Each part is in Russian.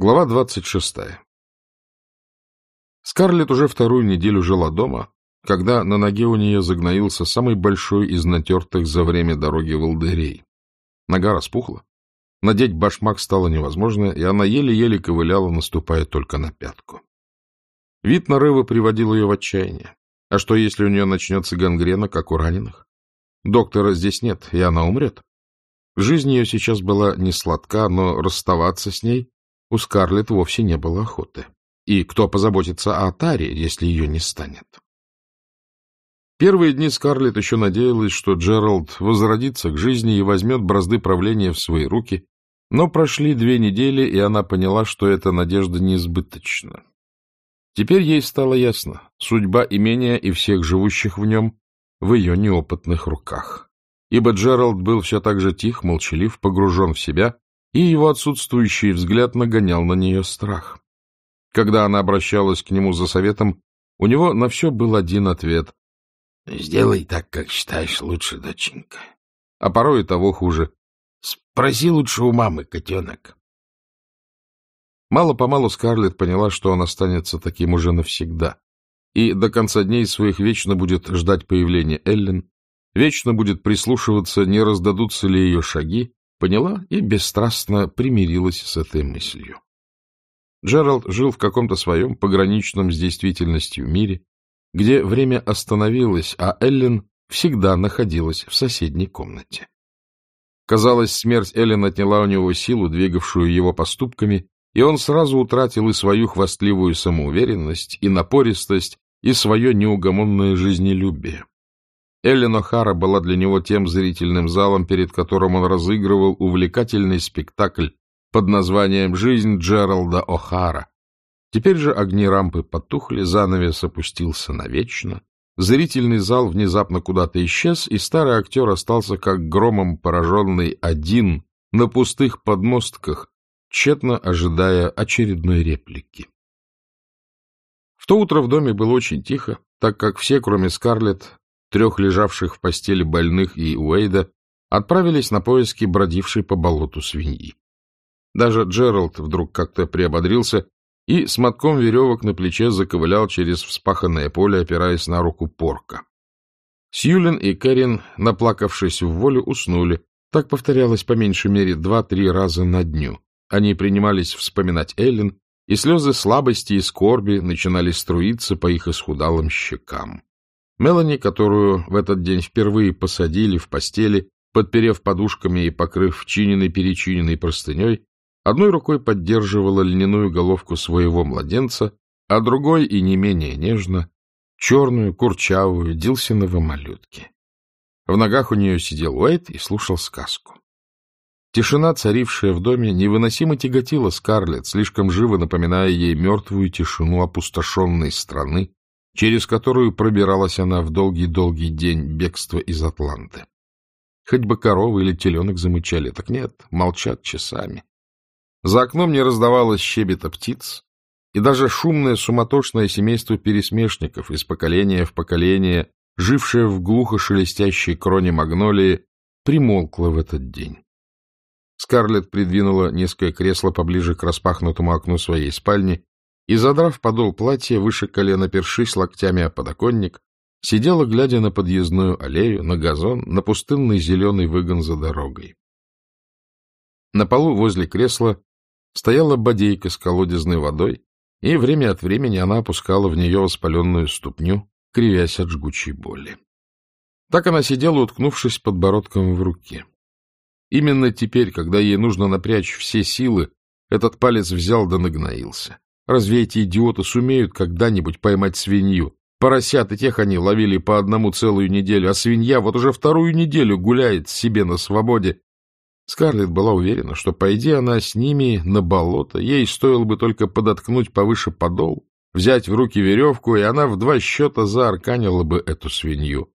Глава двадцать шестая. Скарлетт уже вторую неделю жила дома, когда на ноге у нее загноился самый большой из натертых за время дороги волдырей. Нога распухла. Надеть башмак стало невозможно, и она еле-еле ковыляла, наступая только на пятку. Вид нарыва приводил ее в отчаяние. А что, если у нее начнется гангрена, как у раненых? Доктора здесь нет, и она умрет. Жизнь ее сейчас была не сладка, но расставаться с ней у Скарлетт вовсе не было охоты. И кто позаботится о Таре, если ее не станет? Первые дни Скарлетт еще надеялась, что Джеральд возродится к жизни и возьмет бразды правления в свои руки, но прошли две недели, и она поняла, что эта надежда неизбыточна. Теперь ей стало ясно, судьба имения и всех живущих в нем в ее неопытных руках. Ибо Джеральд был все так же тих, молчалив, погружен в себя и его отсутствующий взгляд нагонял на нее страх. Когда она обращалась к нему за советом, у него на все был один ответ. — Сделай так, как считаешь лучше, доченька. А порой и того хуже. Спроси лучше у мамы, котенок. Мало-помалу Скарлетт поняла, что он останется таким уже навсегда, и до конца дней своих вечно будет ждать появления Эллен, вечно будет прислушиваться, не раздадутся ли ее шаги, Поняла и бесстрастно примирилась с этой мыслью. Джеральд жил в каком-то своем пограничном с действительностью мире, где время остановилось, а Эллен всегда находилась в соседней комнате. Казалось, смерть Эллен отняла у него силу, двигавшую его поступками, и он сразу утратил и свою хвастливую самоуверенность, и напористость, и свое неугомонное жизнелюбие. Эллен О'Хара была для него тем зрительным залом, перед которым он разыгрывал увлекательный спектакль под названием «Жизнь Джералда О'Хара». Теперь же огни рампы потухли, занавес опустился навечно, зрительный зал внезапно куда-то исчез, и старый актер остался как громом пораженный один на пустых подмостках, тщетно ожидая очередной реплики. В то утро в доме было очень тихо, так как все, кроме Скарлетт, трех лежавших в постели больных и Уэйда, отправились на поиски бродившей по болоту свиньи. Даже Джеральд вдруг как-то приободрился и с мотком веревок на плече заковылял через вспаханное поле, опираясь на руку порка. Сьюлин и Кэрин, наплакавшись в волю, уснули. Так повторялось по меньшей мере два-три раза на дню. Они принимались вспоминать Эллен, и слезы слабости и скорби начинали струиться по их исхудалым щекам. Мелани, которую в этот день впервые посадили в постели, подперев подушками и покрыв чиненной-перечиненной простыней, одной рукой поддерживала льняную головку своего младенца, а другой, и не менее нежно, черную, курчавую, Дилсинова малютки. В ногах у нее сидел Уэйт и слушал сказку. Тишина, царившая в доме, невыносимо тяготила Скарлетт, слишком живо напоминая ей мертвую тишину опустошенной страны, через которую пробиралась она в долгий-долгий день бегства из Атланты. Хоть бы корова или теленок замычали, так нет, молчат часами. За окном не раздавалось щебета птиц, и даже шумное суматошное семейство пересмешников из поколения в поколение, жившее в глухо шелестящей кроне магнолии, примолкло в этот день. Скарлетт придвинула несколько кресла поближе к распахнутому окну своей спальни и, задрав подол платья, выше колена першись локтями о подоконник, сидела, глядя на подъездную аллею, на газон, на пустынный зеленый выгон за дорогой. На полу возле кресла стояла бодейка с колодезной водой, и время от времени она опускала в нее воспаленную ступню, кривясь от жгучей боли. Так она сидела, уткнувшись подбородком в руки. Именно теперь, когда ей нужно напрячь все силы, этот палец взял да нагноился. Разве эти идиоты сумеют когда-нибудь поймать свинью? Поросят и тех они ловили по одному целую неделю, а свинья вот уже вторую неделю гуляет себе на свободе. Скарлетт была уверена, что, пойди она с ними на болото, ей стоило бы только подоткнуть повыше подол, взять в руки веревку, и она в два счета заарканила бы эту свинью.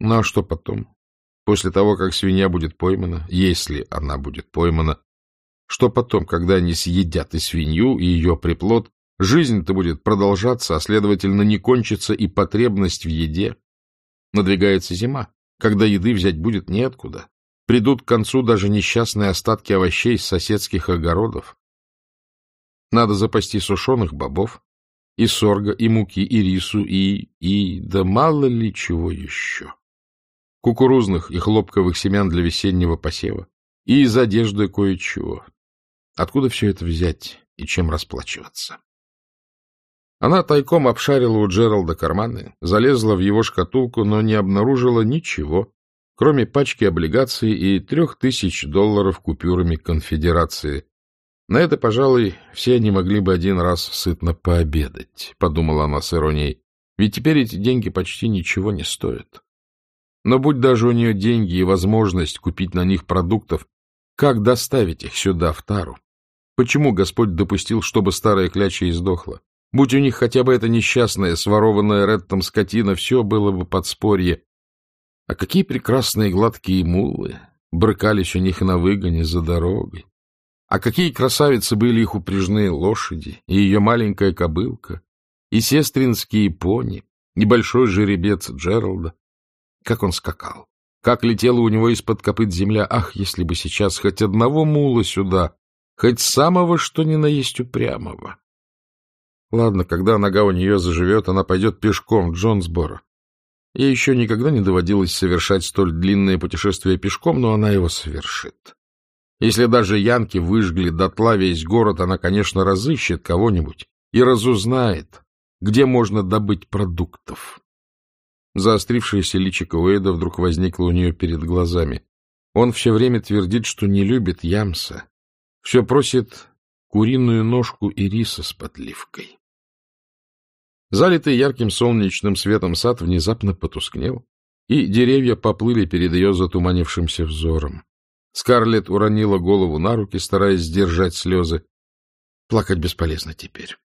Ну а что потом? После того, как свинья будет поймана, если она будет поймана, что потом, когда они съедят и свинью, и ее приплод, жизнь-то будет продолжаться, а, следовательно, не кончится и потребность в еде. Надвигается зима, когда еды взять будет неоткуда. Придут к концу даже несчастные остатки овощей с соседских огородов. Надо запасти сушеных бобов, и сорга, и муки, и рису, и... и... да мало ли чего еще. Кукурузных и хлопковых семян для весеннего посева, и из одежды кое-чего. Откуда все это взять и чем расплачиваться? Она тайком обшарила у Джералда карманы, залезла в его шкатулку, но не обнаружила ничего, кроме пачки облигаций и трех тысяч долларов купюрами конфедерации. На это, пожалуй, все они могли бы один раз сытно пообедать, — подумала она с иронией, — ведь теперь эти деньги почти ничего не стоят. Но будь даже у нее деньги и возможность купить на них продуктов, как доставить их сюда, в Тару? Почему Господь допустил, чтобы старая кляча издохла? Будь у них хотя бы эта несчастная, сворованная Реттом скотина, все было бы подспорье. А какие прекрасные гладкие мулы брыкались у них на выгоне за дорогой. А какие красавицы были их упряжные лошади, и ее маленькая кобылка, и сестринские пони, небольшой жеребец Джералда. Как он скакал, как летела у него из-под копыт земля. Ах, если бы сейчас хоть одного мула сюда, хоть самого что ни на есть упрямого. Ладно, когда нога у нее заживет, она пойдет пешком в Джонсборо. Ей еще никогда не доводилось совершать столь длинное путешествие пешком, но она его совершит. Если даже янки выжгли дотла весь город, она, конечно, разыщет кого-нибудь и разузнает, где можно добыть продуктов. Заострившееся личико Уэйда вдруг возникло у нее перед глазами. Он все время твердит, что не любит ямса. Все просит куриную ножку и риса с подливкой. Залитый ярким солнечным светом сад внезапно потускнел, и деревья поплыли перед ее затуманившимся взором. Скарлетт уронила голову на руки, стараясь сдержать слезы. Плакать бесполезно теперь.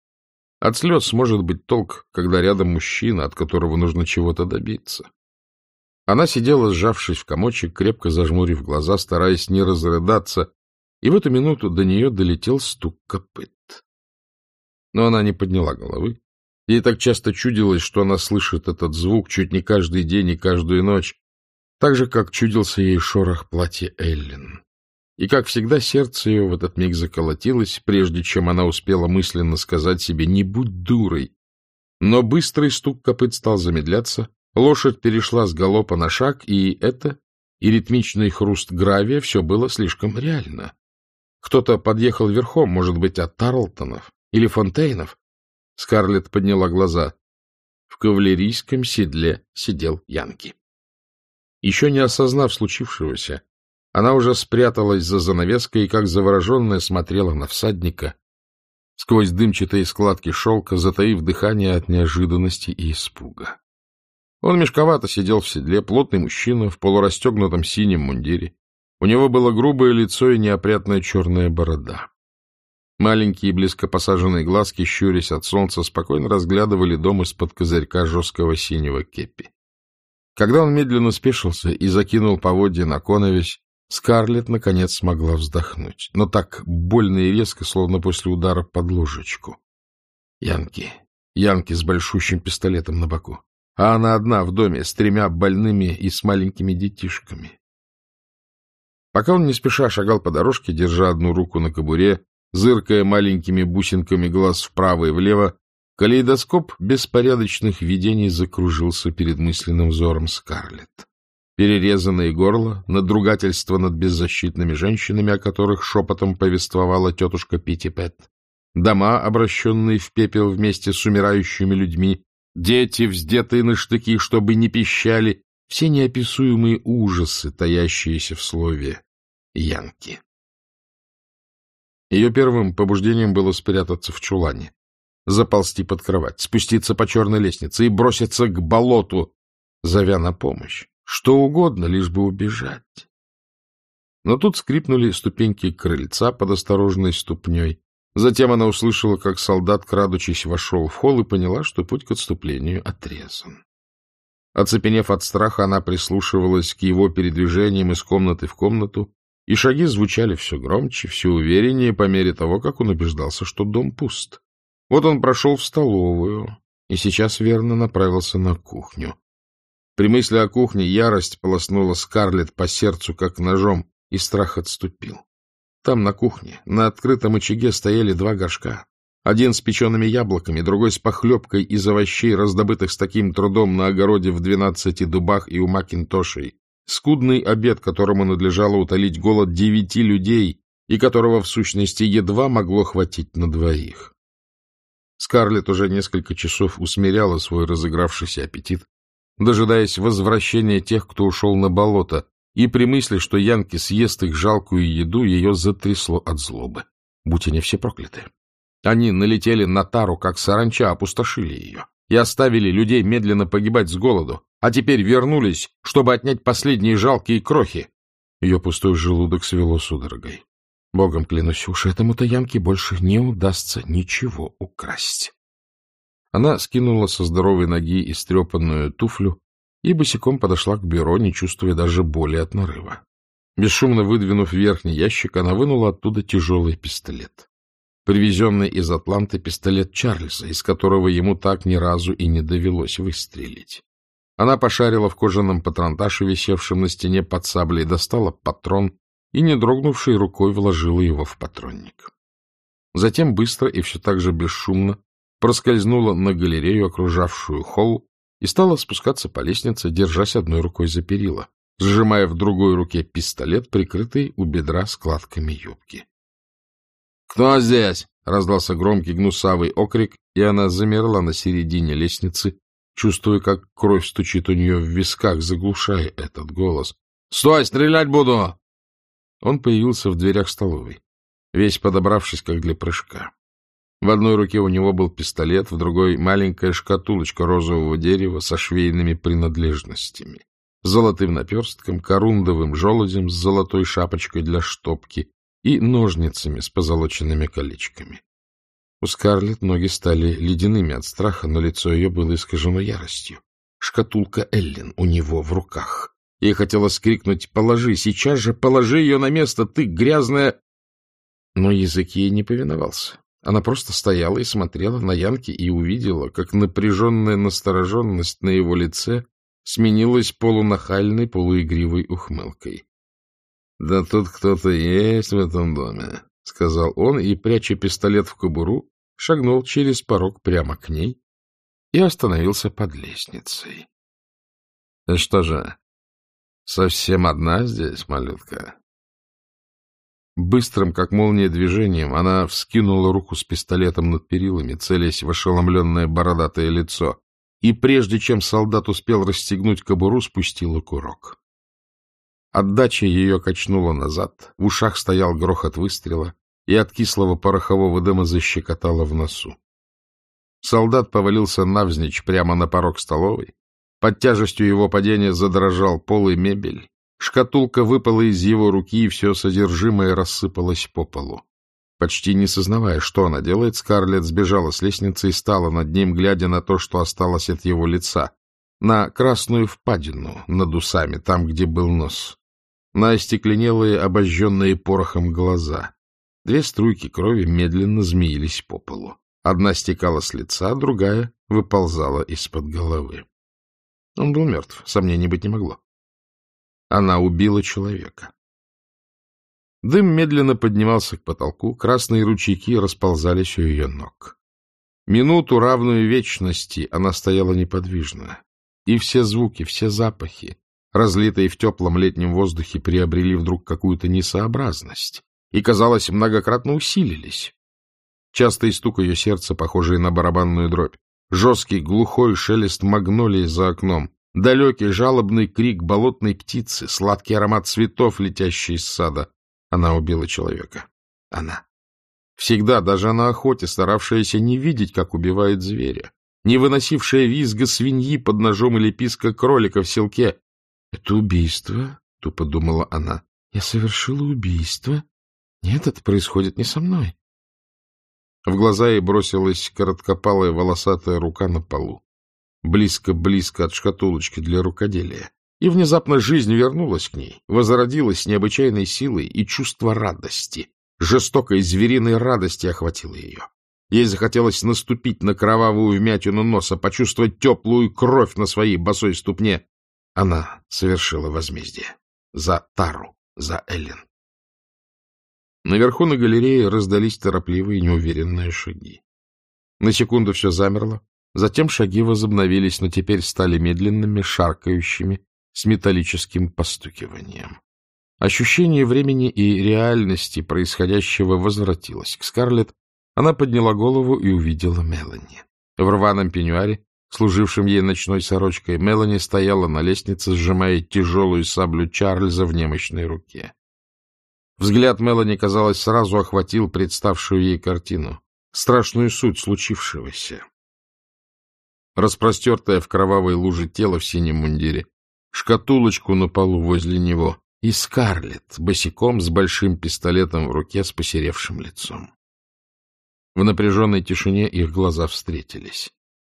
От слез может быть толк, когда рядом мужчина, от которого нужно чего-то добиться. Она сидела, сжавшись в комочек, крепко зажмурив глаза, стараясь не разрыдаться, и в эту минуту до нее долетел стук копыт. Но она не подняла головы, Ей так часто чудилось, что она слышит этот звук чуть не каждый день и каждую ночь, так же, как чудился ей шорох платья Эллен. И, как всегда, сердце ее в этот миг заколотилось, прежде чем она успела мысленно сказать себе «не будь дурой». Но быстрый стук копыт стал замедляться, лошадь перешла с галопа на шаг, и это, и ритмичный хруст гравия, все было слишком реально. Кто-то подъехал верхом, может быть, от Тарлтонов или Фонтейнов, Скарлетт подняла глаза. В кавалерийском седле сидел Янки. Еще не осознав случившегося, она уже спряталась за занавеской и, как завороженная, смотрела на всадника сквозь дымчатые складки шелка, затаив дыхание от неожиданности и испуга. Он мешковато сидел в седле, плотный мужчина в полурастегнутом синем мундире. У него было грубое лицо и неопрятная черная борода. Маленькие близко посаженные глазки, щурясь от солнца, спокойно разглядывали дом из-под козырька жесткого синего кепи. Когда он медленно спешился и закинул поводья на коновесь, Скарлетт, наконец, смогла вздохнуть, но так больно и резко, словно после удара под ложечку. Янки, Янки с большущим пистолетом на боку, а она одна в доме с тремя больными и с маленькими детишками. Пока он не спеша шагал по дорожке, держа одну руку на кобуре, зыркая маленькими бусинками глаз вправо и влево, калейдоскоп беспорядочных видений закружился перед мысленным взором Скарлетт. Перерезанное горло, надругательство над беззащитными женщинами, о которых шепотом повествовала тетушка Питти Пэт, дома, обращенные в пепел вместе с умирающими людьми, дети, вздетые на штыки, чтобы не пищали, все неописуемые ужасы, таящиеся в слове «янки». Ее первым побуждением было спрятаться в чулане, заползти под кровать, спуститься по черной лестнице и броситься к болоту, зовя на помощь. Что угодно, лишь бы убежать. Но тут скрипнули ступеньки крыльца под осторожной ступней. Затем она услышала, как солдат, крадучись, вошел в холл и поняла, что путь к отступлению отрезан. Оцепенев от страха, она прислушивалась к его передвижениям из комнаты в комнату, и шаги звучали все громче, все увереннее по мере того, как он убеждался, что дом пуст. Вот он прошел в столовую и сейчас верно направился на кухню. При мысли о кухне ярость полоснула Скарлетт по сердцу, как ножом, и страх отступил. Там, на кухне, на открытом очаге стояли два горшка, Один с печеными яблоками, другой с похлебкой из овощей, раздобытых с таким трудом на огороде в двенадцати дубах и у Макинтошей. Скудный обед, которому надлежало утолить голод девяти людей, и которого, в сущности, едва могло хватить на двоих. Скарлетт уже несколько часов усмиряла свой разыгравшийся аппетит, дожидаясь возвращения тех, кто ушел на болото, и при мысли, что Янки съест их жалкую еду, ее затрясло от злобы. Будь они все прокляты. Они налетели на тару, как саранча, опустошили ее и оставили людей медленно погибать с голоду, а теперь вернулись, чтобы отнять последние жалкие крохи. Ее пустой желудок свело судорогой. Богом клянусь, уж этому-то Янке больше не удастся ничего украсть. Она скинула со здоровой ноги истрепанную туфлю и босиком подошла к бюро, не чувствуя даже боли от нарыва. Бесшумно выдвинув верхний ящик, она вынула оттуда тяжелый пистолет привезенный из Атланты пистолет Чарльза, из которого ему так ни разу и не довелось выстрелить. Она пошарила в кожаном патронташе, висевшем на стене под саблей, достала патрон и, не дрогнувшей рукой, вложила его в патронник. Затем быстро и все так же бесшумно проскользнула на галерею, окружавшую холл, и стала спускаться по лестнице, держась одной рукой за перила, сжимая в другой руке пистолет, прикрытый у бедра складками юбки. «Кто здесь?» — раздался громкий гнусавый окрик, и она замерла на середине лестницы, чувствуя, как кровь стучит у нее в висках, заглушая этот голос. «Стой! Стрелять буду!» Он появился в дверях столовой, весь подобравшись, как для прыжка. В одной руке у него был пистолет, в другой — маленькая шкатулочка розового дерева со швейными принадлежностями, золотым наперстком, корундовым желудем с золотой шапочкой для штопки и ножницами с позолоченными колечками. У Скарлетт ноги стали ледяными от страха, но лицо ее было искажено яростью. Шкатулка Эллен у него в руках. Ей хотелось крикнуть «Положи! Сейчас же положи ее на место! Ты грязная!» Но язык ей не повиновался. Она просто стояла и смотрела на Янки и увидела, как напряженная настороженность на его лице сменилась полунахальной, полуигривой ухмылкой. — Да тут кто-то есть в этом доме, — сказал он и, пряча пистолет в кобуру, шагнул через порог прямо к ней и остановился под лестницей. — Что же, совсем одна здесь, малютка? Быстрым, как молния, движением она вскинула руку с пистолетом над перилами, целясь в ошеломленное бородатое лицо, и прежде чем солдат успел расстегнуть кобуру, спустила курок. Отдача ее качнула назад, в ушах стоял грохот выстрела, и от кислого порохового дыма защекотало в носу. Солдат повалился навзничь прямо на порог столовой. Под тяжестью его падения задрожал пол и мебель. Шкатулка выпала из его руки, и все содержимое рассыпалось по полу. Почти не сознавая, что она делает, Скарлетт сбежала с лестницы и стала над ним, глядя на то, что осталось от его лица, на красную впадину над усами, там, где был нос на остекленелые, обожженные порохом глаза. Две струйки крови медленно змеились по полу. Одна стекала с лица, другая выползала из-под головы. Он был мертв, сомнений быть не могло. Она убила человека. Дым медленно поднимался к потолку, красные ручейки расползались у ее ног. Минуту, равную вечности, она стояла неподвижно, и все звуки, все запахи, разлитые в теплом летнем воздухе, приобрели вдруг какую-то несообразность и, казалось, многократно усилились. Частый стук ее сердца, похожий на барабанную дробь, жесткий глухой шелест магнолии за окном, далекий жалобный крик болотной птицы, сладкий аромат цветов, летящий из сада. Она убила человека. Она. Всегда, даже на охоте, старавшаяся не видеть, как убивают зверя, не выносившая визга свиньи под ножом или писка кролика в селке, это убийство, — тупо думала она. Я совершила убийство. Нет, это происходит не со мной. В глаза ей бросилась короткопалая волосатая рука на полу, близко-близко от шкатулочки для рукоделия. И внезапно жизнь вернулась к ней, возродилась необычайной силой, и чувство радости, жестокой звериной радости охватило ее. Ей захотелось наступить на кровавую вмятину носа, почувствовать теплую кровь на своей босой ступне. Она совершила возмездие. За Тару, за Эллен. Наверху на галерее раздались торопливые неуверенные шаги. На секунду все замерло, затем шаги возобновились, но теперь стали медленными, шаркающими, с металлическим постукиванием. Ощущение времени и реальности происходящего возвратилось к Скарлетт. Она подняла голову и увидела Мелани. В рваном пеньюаре, служившем ей ночной сорочкой, Мелани стояла на лестнице, сжимая тяжелую саблю Чарльза в немощной руке. Взгляд Мелани, казалось, сразу охватил представшую ей картину, страшную суть случившегося. Распростертое в кровавой луже тело в синем мундире, шкатулочку на полу возле него и Скарлетт, босиком с большим пистолетом в руке с посеревшим лицом. В напряженной тишине их глаза встретились.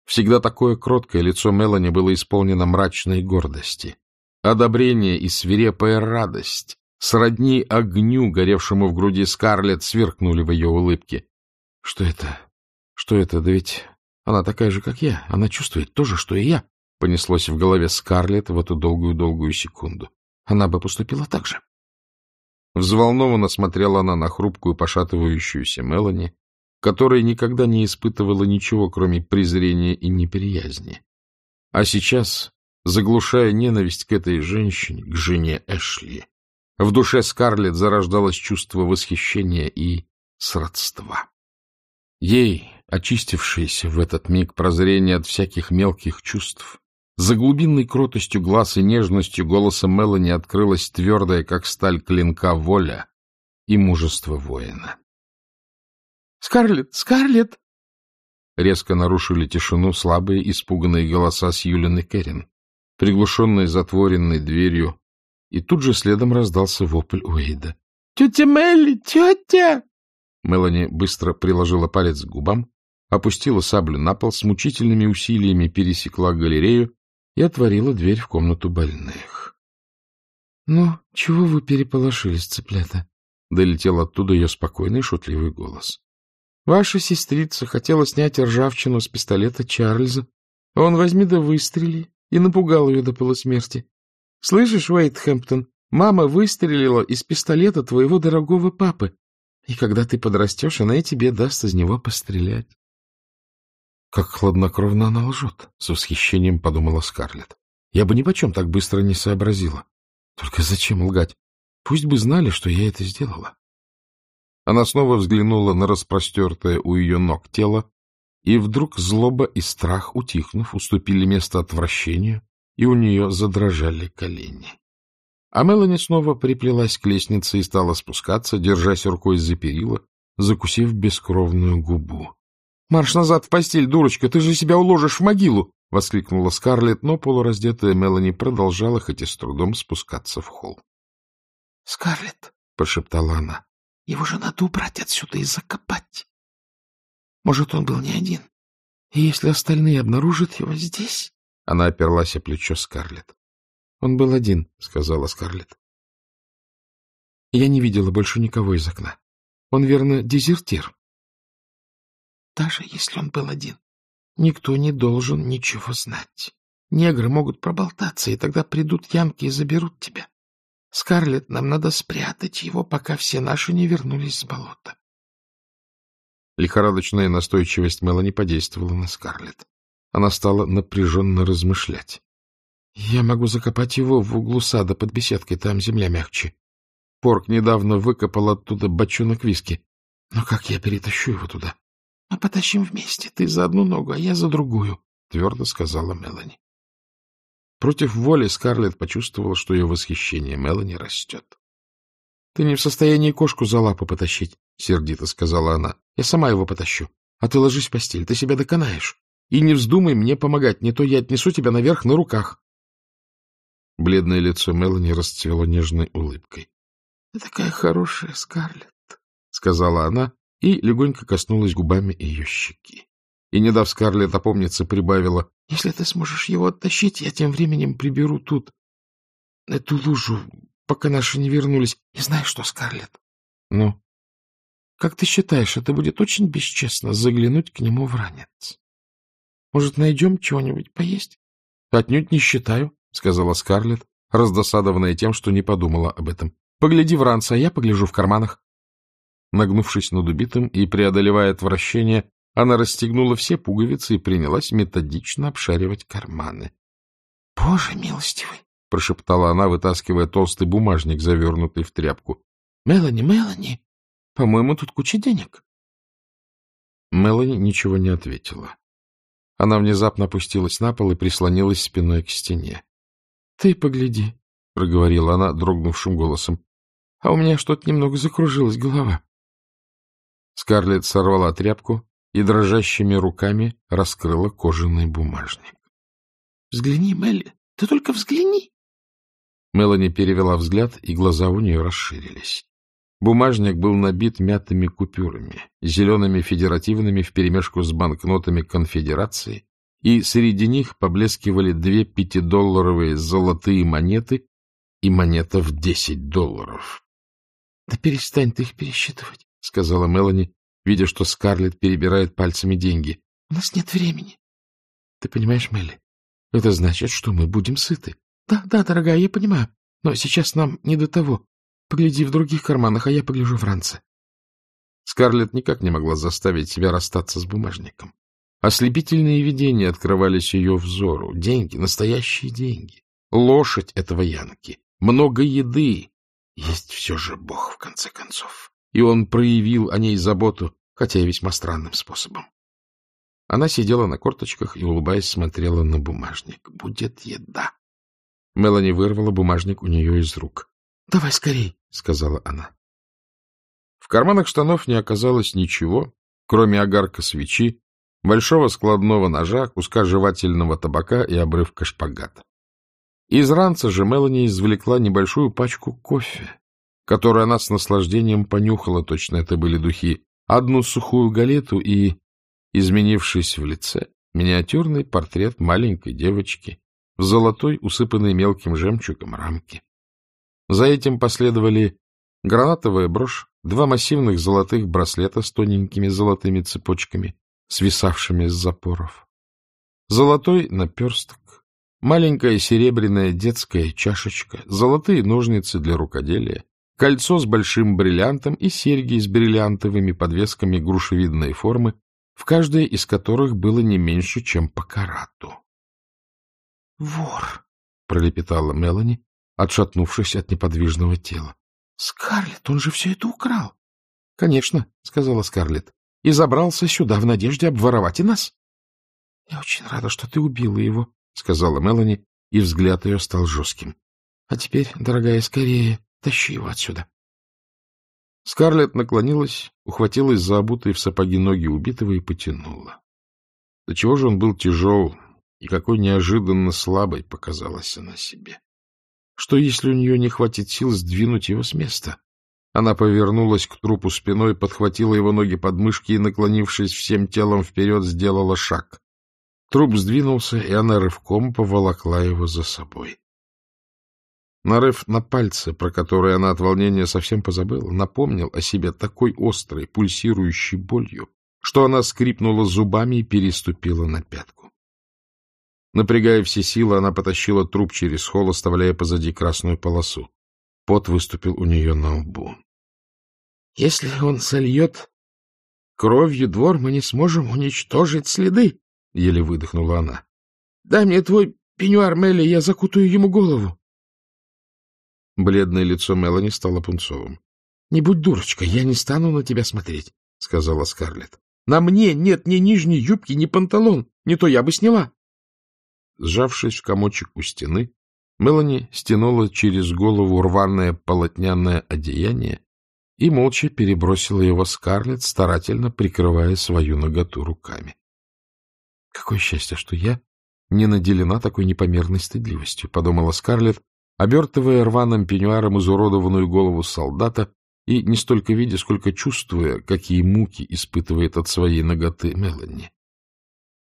Всегда такое кроткое лицо Мелани было исполнено мрачной гордости. Одобрение и свирепая радость, сродни огню, горевшему в груди Скарлетт, сверкнули в ее улыбке. — Что это? Что это? Да ведь она такая же, как я. Она чувствует то же, что и я. Понеслось в голове Скарлетт в эту долгую-долгую секунду. Она бы поступила так же. Взволнованно смотрела она на хрупкую, пошатывающуюся Мелани, которая никогда не испытывала ничего, кроме презрения и неприязни. А сейчас, заглушая ненависть к этой женщине, к жене Эшли, в душе Скарлетт зарождалось чувство восхищения и сродства. Ей, очистившейся в этот миг прозрения от всяких мелких чувств, за глубинной кротостью глаз и нежностью голоса Мелани открылась твердая, как сталь клинка, воля и мужество воина. — Скарлетт! Скарлетт! Резко нарушили тишину слабые, испуганные голоса Сьюлин и Керрин, приглушенные затворенной дверью, и тут же следом раздался вопль Уэйда. — Тетя Мелли! Тетя! Мелани быстро приложила палец к губам, опустила саблю на пол, с мучительными усилиями пересекла галерею и отворила дверь в комнату больных. — Ну, чего вы переполошились, цыплята? — долетел оттуда ее спокойный шутливый голос. — Ваша сестрица хотела снять ржавчину с пистолета Чарльза. Он возьми да выстрели и напугал ее до полусмерти. Слышишь, Уэйт Хэмптон, мама выстрелила из пистолета твоего дорогого папы, и когда ты подрастешь, она и тебе даст из него пострелять. Как хладнокровно она лжет, — с восхищением подумала Скарлетт. Я бы ни почем так быстро не сообразила. Только зачем лгать? Пусть бы знали, что я это сделала. Она снова взглянула на распростертое у ее ног тело, и вдруг злоба и страх, утихнув, уступили место отвращению, и у нее задрожали колени. А Мелани снова приплелась к лестнице и стала спускаться, держась рукой за перила, закусив бескровную губу. — Марш назад в постель, дурочка, ты же себя уложишь в могилу! — воскликнула Скарлетт, но полураздетая Мелани продолжала, хоть и с трудом, спускаться в холл. — Скарлетт, — прошептала она, — его же надо убрать отсюда и закопать. Может, он был не один. И если остальные обнаружат его здесь... Она оперлась о плечо Скарлетт. — Он был один, — сказала Скарлетт. Я не видела больше никого из окна. Он, верно, дезертир. Даже если он был один, никто не должен ничего знать. Негры могут проболтаться, и тогда придут янки и заберут тебя. Скарлетт, нам надо спрятать его, пока все наши не вернулись с болота. Лихорадочная настойчивость Мелани подействовала на Скарлетт. Она стала напряженно размышлять. — Я могу закопать его в углу сада под беседкой, там земля мягче. Порк недавно выкопал оттуда бочонок виски. Но как я перетащу его туда? — Мы потащим вместе, ты за одну ногу, а я за другую, — твердо сказала Мелани. Против воли Скарлетт почувствовала, что ее восхищение Мелани растет. — Ты не в состоянии кошку за лапу потащить, — сердито сказала она. — Я сама его потащу. А ты ложись в постель, ты себя доконаешь. И не вздумай мне помогать, не то я отнесу тебя наверх на руках. Бледное лицо Мелани расцвело нежной улыбкой. — Ты такая хорошая, Скарлетт, — сказала она и легонько коснулась губами ее щеки. И, не дав Скарлетт опомниться, прибавила, — Если ты сможешь его оттащить, я тем временем приберу тут эту лужу, пока наши не вернулись. И знаешь что, Скарлетт? — Ну? — Как ты считаешь, это будет очень бесчестно заглянуть к нему в ранец? Может, найдем чего-нибудь поесть? — Отнюдь не считаю, — сказала Скарлетт, раздосадованная тем, что не подумала об этом. — Погляди в ранца, а я погляжу в карманах. Нагнувшись над убитым и преодолевая отвращение, Она расстегнула все пуговицы и принялась методично обшаривать карманы. — Боже милостивый! — прошептала она, вытаскивая толстый бумажник, завернутый в тряпку. — Мелани, Мелани, по-моему, тут куча денег. Мелани ничего не ответила. Она внезапно опустилась на пол и прислонилась спиной к стене. — Ты погляди, — проговорила она дрогнувшим голосом. — А у меня что-то немного закружилась голова. Скарлетт сорвала тряпку и дрожащими руками раскрыла кожаный бумажник. — Взгляни, Мелли, ты только взгляни. Мелани перевела взгляд, и глаза у нее расширились. Бумажник был набит мятыми купюрами, зелеными федеративными вперемешку с банкнотами конфедерации, и среди них поблескивали две пятидолларовые золотые монеты и монета в десять долларов. — Да перестань ты их пересчитывать, — сказала Мелани, видя, что Скарлетт перебирает пальцами деньги. — У нас нет времени. — Ты понимаешь, Мелли, это значит, что мы будем сыты. — Да, да, дорогая, я понимаю, но сейчас нам не до того. Погляди в других карманах, а я погляжу в ранце. Скарлетт никак не могла заставить себя расстаться с бумажником. Ослепительные видения открывались ее взору. Деньги, настоящие деньги. Лошадь этого Янки. Много еды. Есть все же Бог, в конце концов. И он проявил о ней заботу, хотя и весьма странным способом. Она сидела на корточках и, улыбаясь, смотрела на бумажник. Будет еда. Мелани вырвала бумажник у нее из рук. — Давай скорей, — сказала она. В карманах штанов не оказалось ничего, кроме огарка свечи, большого складного ножа, куска жевательного табака и обрывка шпагата. Из ранца же Мелани извлекла небольшую пачку кофе, которую она с наслаждением понюхала, точно это были духи, одну сухую галету и, изменившись в лице, миниатюрный портрет маленькой девочки в золотой, усыпанной мелким жемчугом рамке. За этим последовали гранатовая брошь, два массивных золотых браслета с тоненькими золотыми цепочками, свисавшими с запоров, золотой наперсток, маленькая серебряная детская чашечка, золотые ножницы для рукоделия, кольцо с большим бриллиантом и серьги с бриллиантовыми подвесками грушевидной формы, в каждой из которых было не меньше, чем по карату. — Вор! — пролепетала Мелани, отшатнувшись от неподвижного тела. — Скарлетт, он же все это украл. — Конечно, — сказала Скарлетт, — и забрался сюда в надежде обворовать и нас. — Я очень рада, что ты убила его, — сказала Мелани, и взгляд ее стал жестким. — А теперь, дорогая, скорее тащи его отсюда. Скарлетт наклонилась, ухватилась за обутые в сапоги ноги убитого и потянула. До чего же он был тяжел, и какой неожиданно слабой показалась она себе. Что, если у нее не хватит сил сдвинуть его с места? Она повернулась к трупу спиной, подхватила его ноги под мышки и, наклонившись всем телом вперед, сделала шаг. Труп сдвинулся, и она рывком поволокла его за собой. Нарыв на пальцы, про которые она от волнения совсем позабыла, напомнил о себе такой острой, пульсирующей болью, что она скрипнула зубами и переступила на пятку. Напрягая все силы, она потащила труп через холл, оставляя позади красную полосу. Пот выступил у нее на лбу. — Если он сольет кровью двор, мы не сможем уничтожить следы, — еле выдохнула она. — Дай мне твой пеньюар, Мелли, я закутаю ему голову. Бледное лицо Мелани стало пунцовым. — Не будь дурочка, я не стану на тебя смотреть, — сказала Скарлетт. — На мне нет ни нижней юбки, ни панталон, не то я бы сняла. Сжавшись в комочек у стены, Мелани стянула через голову рваное полотняное одеяние и молча перебросила его Скарлетт, старательно прикрывая свою наготу руками. — Какое счастье, что я не наделена такой непомерной стыдливостью, — подумала Скарлетт, обертывая рваным пеньюаром изуродованную голову солдата и не столько видя, сколько чувствуя, какие муки испытывает от своей ноготы Мелани.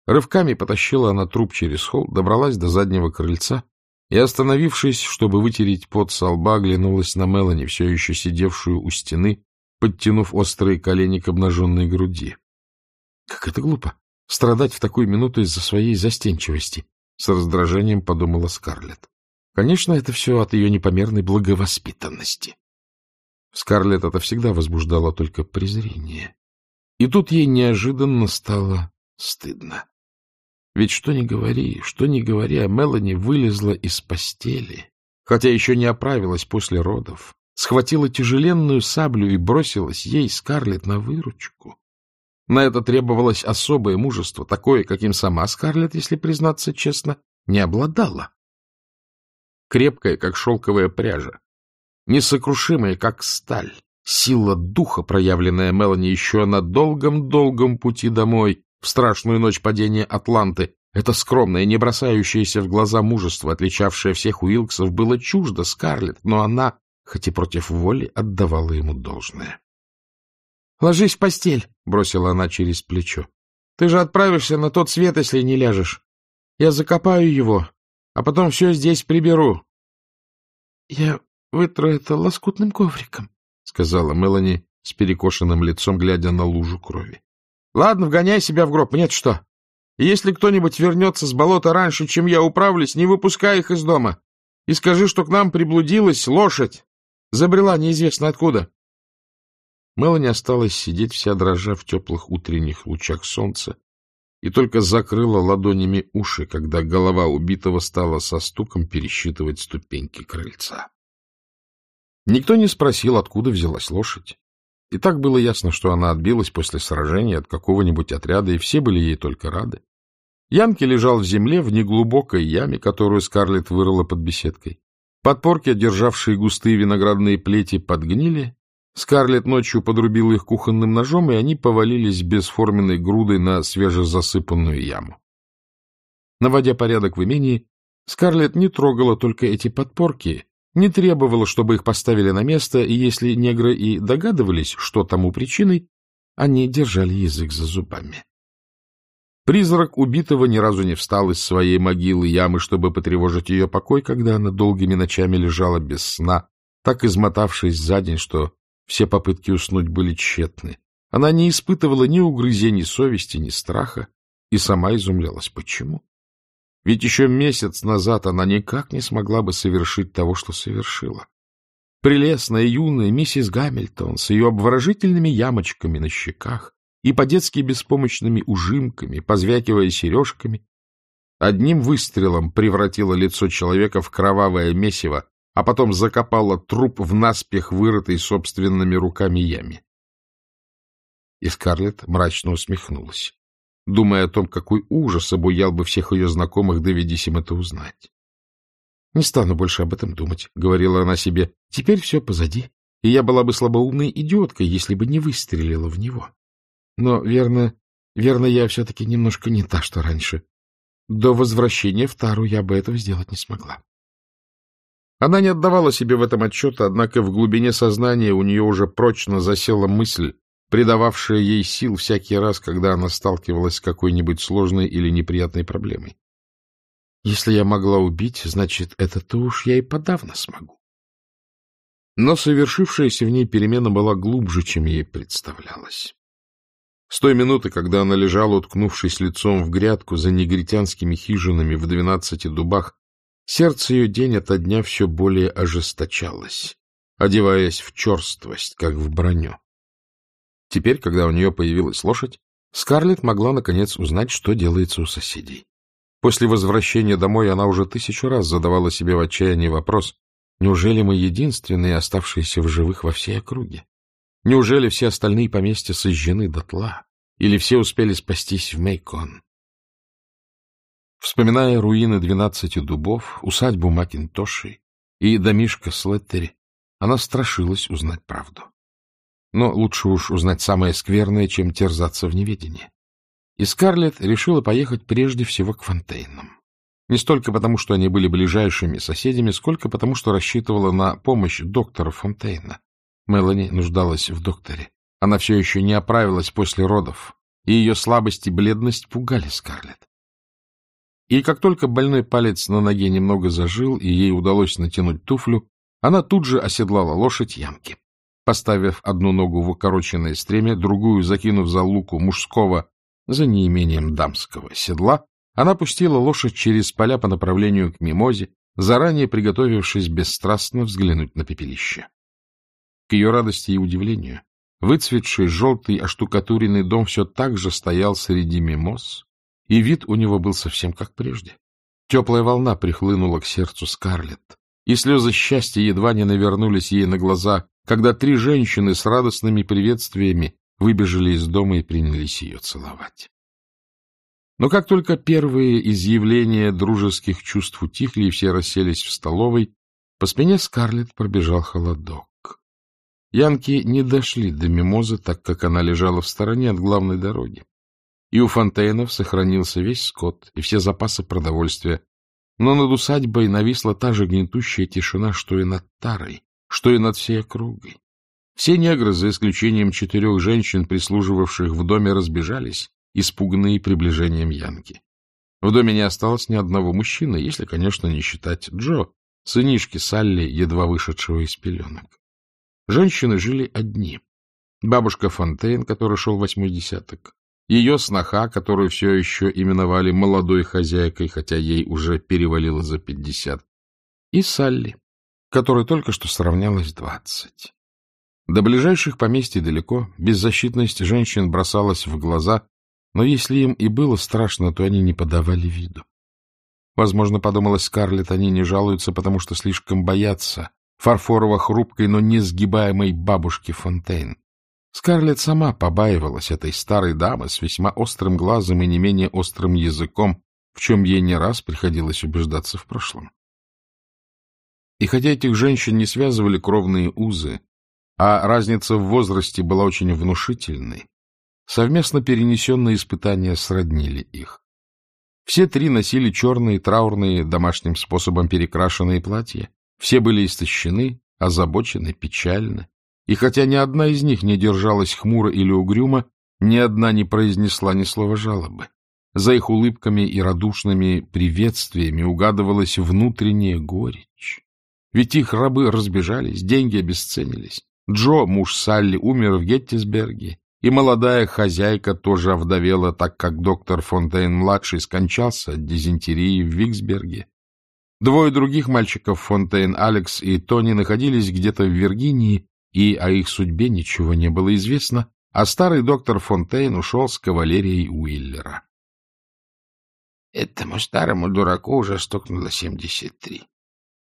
Рывками потащила она труп через холл, добралась до заднего крыльца и, остановившись, чтобы вытереть пот со лба, оглянулась на Мелани, все еще сидевшую у стены, подтянув острые колени к обнаженной груди. Как это глупо! Страдать в такую минуту из-за своей застенчивости! С раздражением подумала Скарлетт. Конечно, это все от ее непомерной благовоспитанности. Скарлетт это всегда возбуждало только презрение. И тут ей неожиданно стало стыдно. Ведь что ни говори, что ни говори, а Мелани вылезла из постели, хотя еще не оправилась после родов, схватила тяжеленную саблю и бросилась ей, Скарлетт, на выручку. На это требовалось особое мужество, такое, каким сама Скарлетт, если признаться честно, не обладала. Крепкая, как шелковая пряжа, несокрушимая, как сталь, сила духа, проявленная Мелани еще на долгом-долгом пути домой, в страшную ночь падения Атланты, это скромное, не бросающееся в глаза мужество, отличавшее всех Уилксов, было чуждо Скарлетт, но она, хоть и против воли, отдавала ему должное. — Ложись в постель, — бросила она через плечо. — Ты же отправишься на тот свет, если не ляжешь. Я закопаю его, а потом все здесь приберу. — Я вытру это лоскутным ковриком, — сказала Мелани с перекошенным лицом, глядя на лужу крови. — Ладно, вгоняй себя в гроб, нет что. Если кто-нибудь вернется с болота раньше, чем я управлюсь, не выпускай их из дома. И скажи, что к нам приблудилась лошадь. Забрела неизвестно откуда. Мелани осталась сидеть вся дрожа в теплых утренних лучах солнца и только закрыла ладонями уши, когда голова убитого стала со стуком пересчитывать ступеньки крыльца. Никто не спросил, откуда взялась лошадь. И так было ясно, что она отбилась после сражения от какого-нибудь отряда, и все были ей только рады. Янки лежал в земле в неглубокой яме, которую Скарлетт вырыла под беседкой. Подпорки, державшие густые виноградные плети, подгнили, Скарлетт ночью подрубила их кухонным ножом, и они повалились бесформенной грудой на свежезасыпанную яму. Наводя порядок в имении, Скарлетт не трогала только эти подпорки, не требовала, чтобы их поставили на место, и если негры и догадывались, что тому причиной, они держали язык за зубами. Призрак убитого ни разу не встал из своей могилы ямы, чтобы потревожить ее покой, когда она долгими ночами лежала без сна, так измотавшись за день, что все попытки уснуть были тщетны. Она не испытывала ни угрызений совести, ни страха, и сама изумлялась, почему. Ведь еще месяц назад она никак не смогла бы совершить того, что совершила. Прелестная юная миссис Гамильтон с ее обворожительными ямочками на щеках и по-детски беспомощными ужимками, позвякивая сережками, одним выстрелом превратила лицо человека в кровавое месиво, а потом закопала труп в наспех вырытой собственными руками яме. И Скарлетт мрачно усмехнулась, думая о том, какой ужас обуял бы всех ее знакомых, доведись им это узнать. — Не стану больше об этом думать, — говорила она себе. — Теперь все позади, и я была бы слабоумной идиоткой, если бы не выстрелила в него. Но, верно, верно, я все-таки немножко не та, что раньше. До возвращения в Тару я бы этого сделать не смогла. Она не отдавала себе в этом отчета, однако в глубине сознания у нее уже прочно засела мысль, придававшая ей сил всякий раз, когда она сталкивалась с какой-нибудь сложной или неприятной проблемой. Если я могла убить, значит, это-то уж я и подавно смогу. Но совершившаяся в ней перемена была глубже, чем ей представлялось. С той минуты, когда она лежала, уткнувшись лицом в грядку за негритянскими хижинами в двенадцати дубах, Сердце ее день ото дня все более ожесточалось, одеваясь в черствость, как в броню. Теперь, когда у нее появилась лошадь, Скарлетт могла, наконец, узнать, что делается у соседей. После возвращения домой она уже тысячу раз задавала себе в отчаянии вопрос, неужели мы единственные, оставшиеся в живых во всей округе? Неужели все остальные поместья сожжены дотла? Или все успели спастись в Мейкон? Вспоминая руины двенадцати дубов, усадьбу Макинтоши и домишко Слеттери, она страшилась узнать правду. Но лучше уж узнать самое скверное, чем терзаться в неведении. И Скарлетт решила поехать прежде всего к Фонтейнам. Не столько потому, что они были ближайшими соседями, сколько потому, что рассчитывала на помощь доктора Фонтейна. Мелани нуждалась в докторе. Она все еще не оправилась после родов, и ее слабость и бледность пугали Скарлетт. И как только больной палец на ноге немного зажил, и ей удалось натянуть туфлю, она тут же оседлала лошадь ямки. Поставив одну ногу в укороченное стремя, другую закинув за луку мужского, за неимением дамского седла, она пустила лошадь через поля по направлению к мимозе, заранее приготовившись бесстрастно взглянуть на пепелище. К ее радости и удивлению, Выцветший желтый оштукатуренный дом все так же стоял среди мимоз, и вид у него был совсем как прежде. Теплая волна прихлынула к сердцу Скарлетт, и слезы счастья едва не навернулись ей на глаза, когда три женщины с радостными приветствиями выбежали из дома и принялись ее целовать. Но как только первые изъявления дружеских чувств утихли и все расселись в столовой, по спине Скарлетт пробежал холодок. Янки не дошли до мимозы, так как она лежала в стороне от главной дороги. И у Фонтейнов сохранился весь скот и все запасы продовольствия, но над усадьбой нависла та же гнетущая тишина, что и над Тарой, что и над всей округой. Все негры, за исключением четырех женщин, прислуживавших в доме, разбежались, испуганные приближением Янки. В доме не осталось ни одного мужчины, если, конечно, не считать Джо, сынишки Салли, едва вышедшего из пеленок. Женщины жили одни. Бабушка Фонтейн, который шел восьмой десяток, ее сноха, которую все еще именовали молодой хозяйкой, хотя ей уже перевалило за пятьдесят, и Салли, которой только что сравнялось двадцать. До ближайших поместий далеко, беззащитность женщин бросалась в глаза, но если им и было страшно, то они не подавали виду. Возможно, подумалась Скарлетт, они не жалуются, потому что слишком боятся фарфорово-хрупкой, но несгибаемой бабушки Фонтейн. Скарлетт сама побаивалась этой старой дамы с весьма острым глазом и не менее острым языком, в чем ей не раз приходилось убеждаться в прошлом. И хотя этих женщин не связывали кровные узы, а разница в возрасте была очень внушительной, совместно перенесенные испытания сроднили их. Все три носили черные, траурные, домашним способом перекрашенные платья, все были истощены, озабочены, печальны, и хотя ни одна из них не держалась хмуро или угрюмо, ни одна не произнесла ни слова жалобы. За их улыбками и радушными приветствиями угадывалась внутренняя горечь. Ведь их рабы разбежались, деньги обесценились. Джо, муж Салли, умер в Геттисберге, и молодая хозяйка тоже овдовела, так как доктор Фонтейн-младший скончался от дизентерии в Виксберге. Двое других мальчиков, Фонтейн, Алекс и Тони, находились где-то в Виргинии, и о их судьбе ничего не было известно, а старый доктор Фонтейн ушел с кавалерией Уиллера. Этому старому дураку уже стукнуло семьдесят три,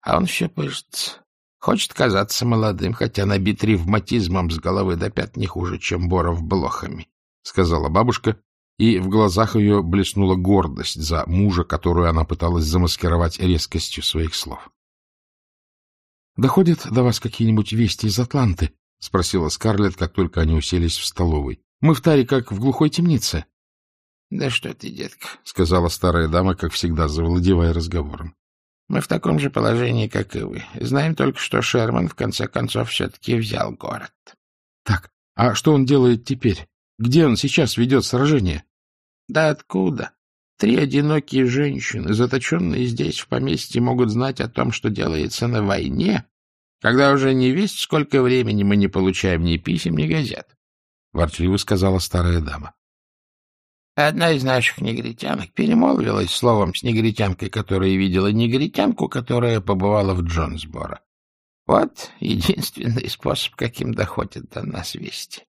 а он все пышется. Хочет казаться молодым, хотя набит ревматизмом с головы до пят не хуже, чем Боров блохами, — сказала бабушка, и в глазах ее блеснула гордость за мужа, которую она пыталась замаскировать резкостью своих слов. — Доходят до вас какие-нибудь вести из Атланты? — спросила Скарлетт, как только они уселись в столовой. — Мы в таре, как в глухой темнице. — Да что ты, детка, — сказала старая дама, как всегда, завладевая разговором. — Мы в таком же положении, как и вы. Знаем только, что Шерман, в конце концов, все-таки взял город. — Так, а что он делает теперь? Где он сейчас ведет сражение? — Да откуда? Три одинокие женщины, заточенные здесь, в поместье, могут знать о том, что делается на войне, когда уже не весть, сколько времени мы не получаем ни писем, ни газет. — ворчливо сказала старая дама. Одна из наших негритянок перемолвилась словом с негритянкой, которая видела негритянку, которая побывала в Джонсборо. Вот единственный способ, каким доходят до нас вести.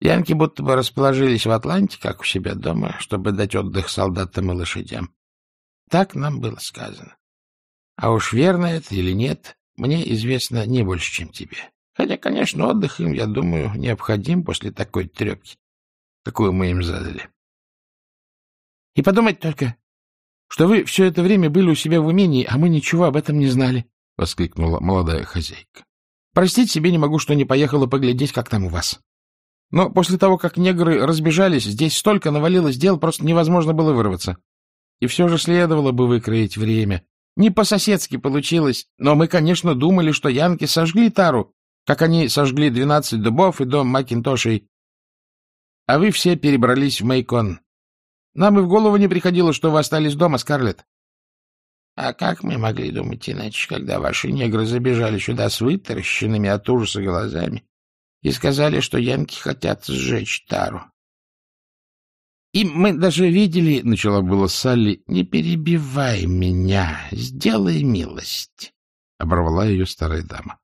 Янки будто бы расположились в Атланте, как у себя дома, чтобы дать отдых солдатам и лошадям. Так нам было сказано. А уж верно это или нет, мне известно не больше, чем тебе. Хотя, конечно, отдых им, я думаю, необходим после такой трепки, какую мы им задали. И подумать только, что вы все это время были у себя в умении, а мы ничего об этом не знали, — воскликнула молодая хозяйка. — Простить себе не могу, что не поехала поглядеть, как там у вас. Но после того, как негры разбежались, здесь столько навалилось дел, просто невозможно было вырваться. И все же следовало бы выкроить время. Не по-соседски получилось, но мы, конечно, думали, что янки сожгли тару, как они сожгли двенадцать дубов и дом Макинтошей. А вы все перебрались в Мейкон. Нам и в голову не приходило, что вы остались дома, Скарлетт. — А как мы могли думать иначе, когда ваши негры забежали сюда с вытаращенными от ужаса глазами и сказали, что янки хотят сжечь тару. И мы даже видели, — начала было Салли, — не перебивай меня, сделай милость, — оборвала ее старая дама.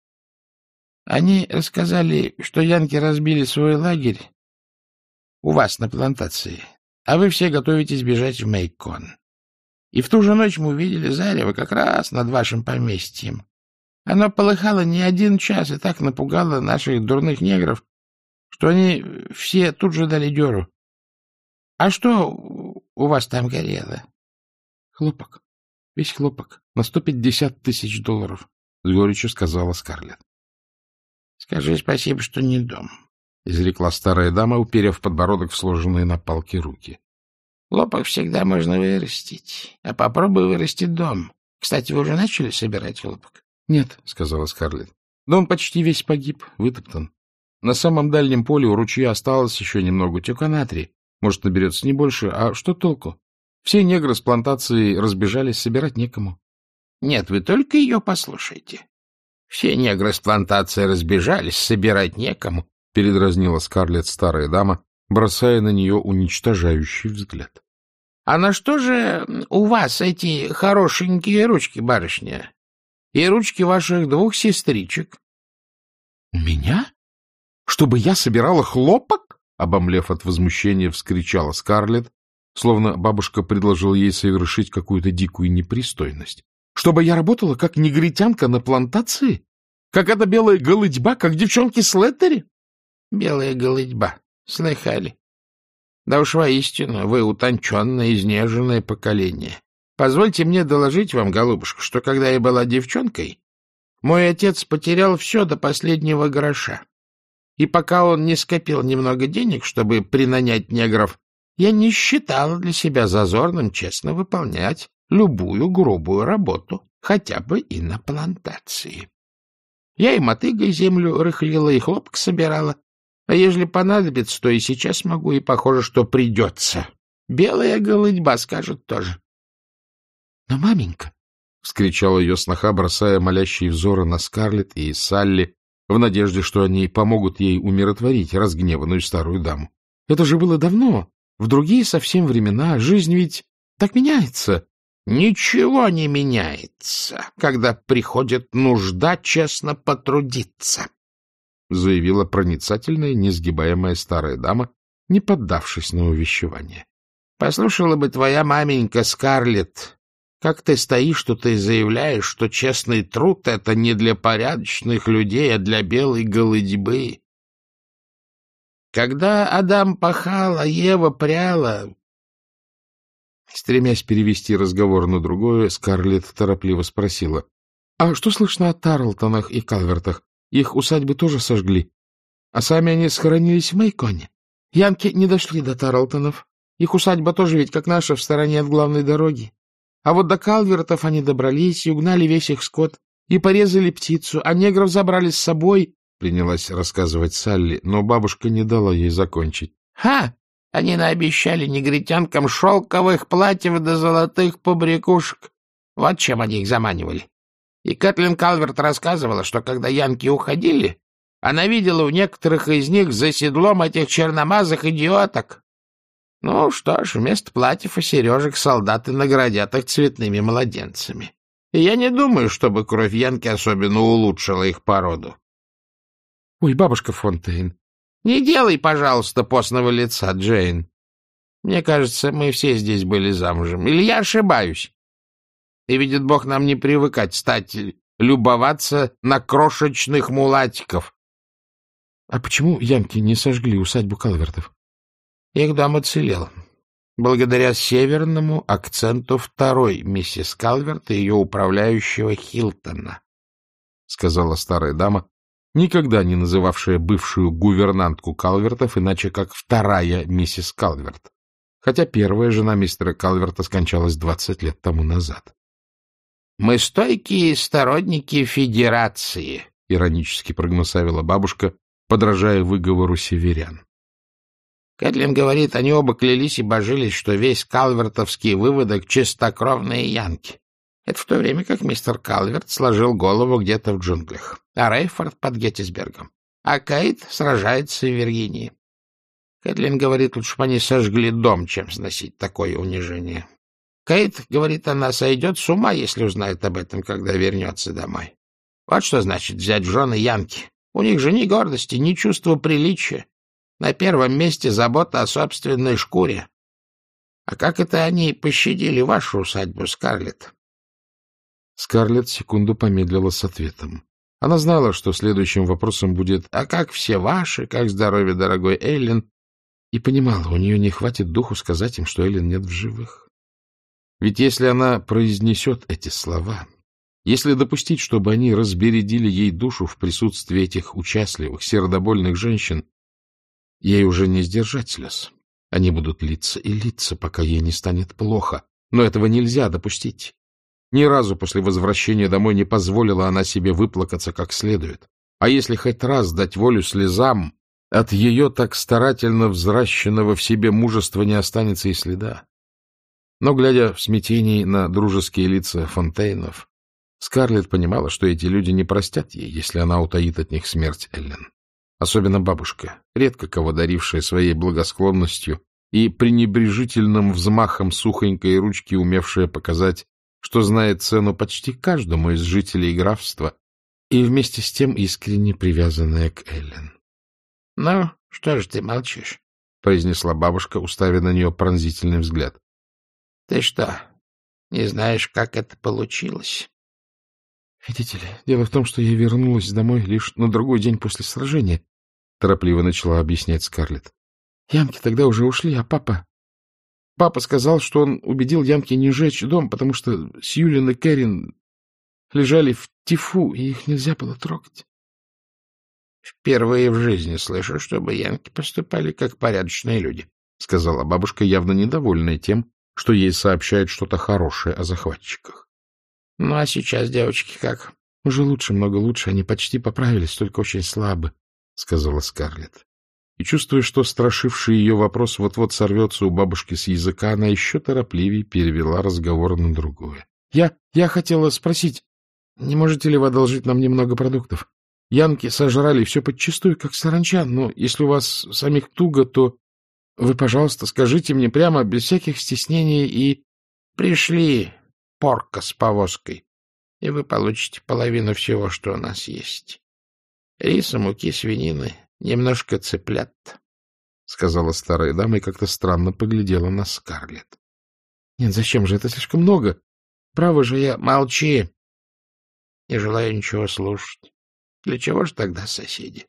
Они рассказали, что янки разбили свой лагерь у вас на плантации, а вы все готовитесь бежать в Мейкон. И в ту же ночь мы увидели зарево как раз над вашим поместьем. Оно полыхало не один час и так напугало наших дурных негров, что они все тут же дали дёру. А что у вас там горело? Хлопок. Весь хлопок. На сто пятьдесят тысяч долларов, — с горечью сказала Скарлетт. — Скажи спасибо, что не дом, — изрекла старая дама, уперев подбородок в сложенные на палке руки. — Хлопок всегда можно вырастить, а попробуй вырастить дом. Кстати, вы уже начали собирать хлопок? — Нет, — сказала Скарлетт. — Дом почти весь погиб, вытоптан. На самом дальнем поле у ручья осталось еще немного утека натрия. Может, наберется не больше, а что толку? Все негры с плантации разбежались, собирать некому. — Нет, вы только ее послушайте. Все негры с плантации разбежались, собирать некому, — передразнила Скарлетт старая дама, бросая на нее уничтожающий взгляд. — А на что же у вас эти хорошенькие ручки, барышня? И ручки ваших двух сестричек? — меня? Чтобы я собирала хлопок? Обомлев от возмущения, вскричала Скарлетт, словно бабушка предложила ей совершить какую-то дикую непристойность. Чтобы я работала как негритянка на плантации? Как эта белая голыдьба, как девчонки с Леттери? Белая голыдьба. Слыхали. Да уж воистину, вы утонченное, изнеженное поколение. Позвольте мне доложить вам, голубушка, что когда я была девчонкой, мой отец потерял все до последнего гроша. И пока он не скопил немного денег, чтобы принанять негров, я не считала для себя зазорным честно выполнять любую грубую работу, хотя бы и на плантации. Я и мотыгой землю рыхлила, и хлопок собирала, а ежели понадобится, то и сейчас могу, и похоже, что придется. Белая голыдьба скажет тоже. — Но, маменька, — вскричала ее сноха, бросая молящие взоры на Скарлетт и Салли, в надежде, что они помогут ей умиротворить разгневанную старую даму. — Это же было давно, в другие совсем времена. Жизнь ведь так меняется. — Ничего не меняется, когда приходит нужда честно потрудиться, заявила проницательная, несгибаемая старая дама, не поддавшись на увещевание. — Послушала бы твоя маменька Скарлетт, как ты стоишь тут и заявляешь, что честный труд — это не для порядочных людей, а для белой голыдьбы. Когда Адам пахал, а Ева пряла... Стремясь перевести разговор на другое, Скарлетт торопливо спросила. — А что слышно о Тарлтонах и Калвертах? Их усадьбы тоже сожгли. А сами они схоронились в Мейконе. Янки не дошли до Тарлтонов. Их усадьба тоже ведь, как наша, в стороне от главной дороги. А вот до Калвертов они добрались и угнали весь их скот, и порезали птицу, а негров забрали с собой, — принялась рассказывать Салли, но бабушка не дала ей закончить. — Ха! Они наобещали негритянкам шелковых платьев до золотых побрякушек. Вот чем они их заманивали. И Кэтлин Калверт рассказывала, что когда янки уходили, она видела у некоторых из них за седлом этих черномазых идиоток. Ну что ж, вместо платьев и сережек солдаты наградят их цветными младенцами. И я не думаю, чтобы кровь Янки особенно улучшила их породу. — Ой, бабушка Фонтейн, не делай, пожалуйста, постного лица, Джейн. Мне кажется, мы все здесь были замужем. Или я ошибаюсь? И, видит Бог, нам не привыкать стать любоваться на крошечных мулатиков. — А почему янки не сожгли усадьбу Калвертов? Их дом оцелел. Благодаря северному акценту второй миссис Калверт и ее управляющего Хилтона, — сказала старая дама, никогда не называвшая бывшую гувернантку Калвертов иначе как вторая миссис Калверт, хотя первая жена мистера Калверта скончалась двадцать лет тому назад. Мы стойкие сторонники федерации, — иронически прогнусавила бабушка, подражая выговору северян. Кэтлин говорит, они оба клялись и божились, что весь калвертовский выводок — чистокровные янки. Это в то время как мистер Калверт сложил голову где-то в джунглях, а Рейфорд под Геттисбергом, а Кейт сражается в Виргинии. Кэтлин говорит, лучше бы они сожгли дом, чем сносить такое унижение. Кейт, говорит она, сойдет с ума, если узнает об этом, когда вернется домой. Вот что значит взять жены Янки. У них же ни гордости, ни чувства приличия. На первом месте забота о собственной шкуре. А как это они пощадили вашу усадьбу, Скарлетт? Скарлетт секунду помедлила с ответом. Она знала, что следующим вопросом будет «А как все ваши? Как здоровье, дорогой Эллен?» И понимала, у нее не хватит духу сказать им, что Эллен нет в живых. Ведь если она произнесет эти слова, если допустить, чтобы они разбередили ей душу в присутствии этих участливых, сердобольных женщин, ей уже не сдержать слез. Они будут литься и литься, пока ей не станет плохо. Но этого нельзя допустить. Ни разу после возвращения домой не позволила она себе выплакаться как следует. А если хоть раз дать волю слезам, от ее так старательно взращенного в себе мужества не останется и следа. Но, глядя в смятении на дружеские лица Фонтейнов, Скарлетт понимала, что эти люди не простят ей, если она утаит от них смерть Эллен. Особенно бабушка, редко кого дарившая своей благосклонностью и пренебрежительным взмахом сухонькой ручки умевшая показать что знает цену почти каждому из жителей графства и вместе с тем искренне привязанная к Эллен. — Ну, что же ты молчишь? — произнесла бабушка, уставив на нее пронзительный взгляд. — Ты что, не знаешь, как это получилось? — Видите ли, дело в том, что я вернулась домой лишь на другой день после сражения, — торопливо начала объяснять Скарлетт. — Янки тогда уже ушли, а папа Папа сказал, что он убедил Янки не жечь дом, потому что Сьюлин и Кэрин лежали в тифу, и их нельзя было трогать. — Впервые в жизни слышу, чтобы янки поступали как порядочные люди, — сказала бабушка, явно недовольная тем, что ей сообщают что-то хорошее о захватчиках. — Ну, а сейчас девочки как? — Уже лучше, много лучше. Они почти поправились, только очень слабы, — сказала Скарлетт и, чувствуя, что страшивший ее вопрос вот-вот сорвется у бабушки с языка, она еще торопливее перевела разговор на другое. — Я... я хотела спросить, не можете ли вы одолжить нам немного продуктов? Янки сожрали все подчистую, как саранча, но если у вас самих туго, то вы, пожалуйста, скажите мне прямо, без всяких стеснений и... Пришли порка с повозкой, и вы получите половину всего, что у нас есть. Риса, муки, свинины, Немножко цыплят, — сказала старая дама и как-то странно поглядела на Скарлетт. — Нет, зачем же это слишком много? Право же я... Молчи! Не желаю ничего слушать. Для чего же тогда соседи?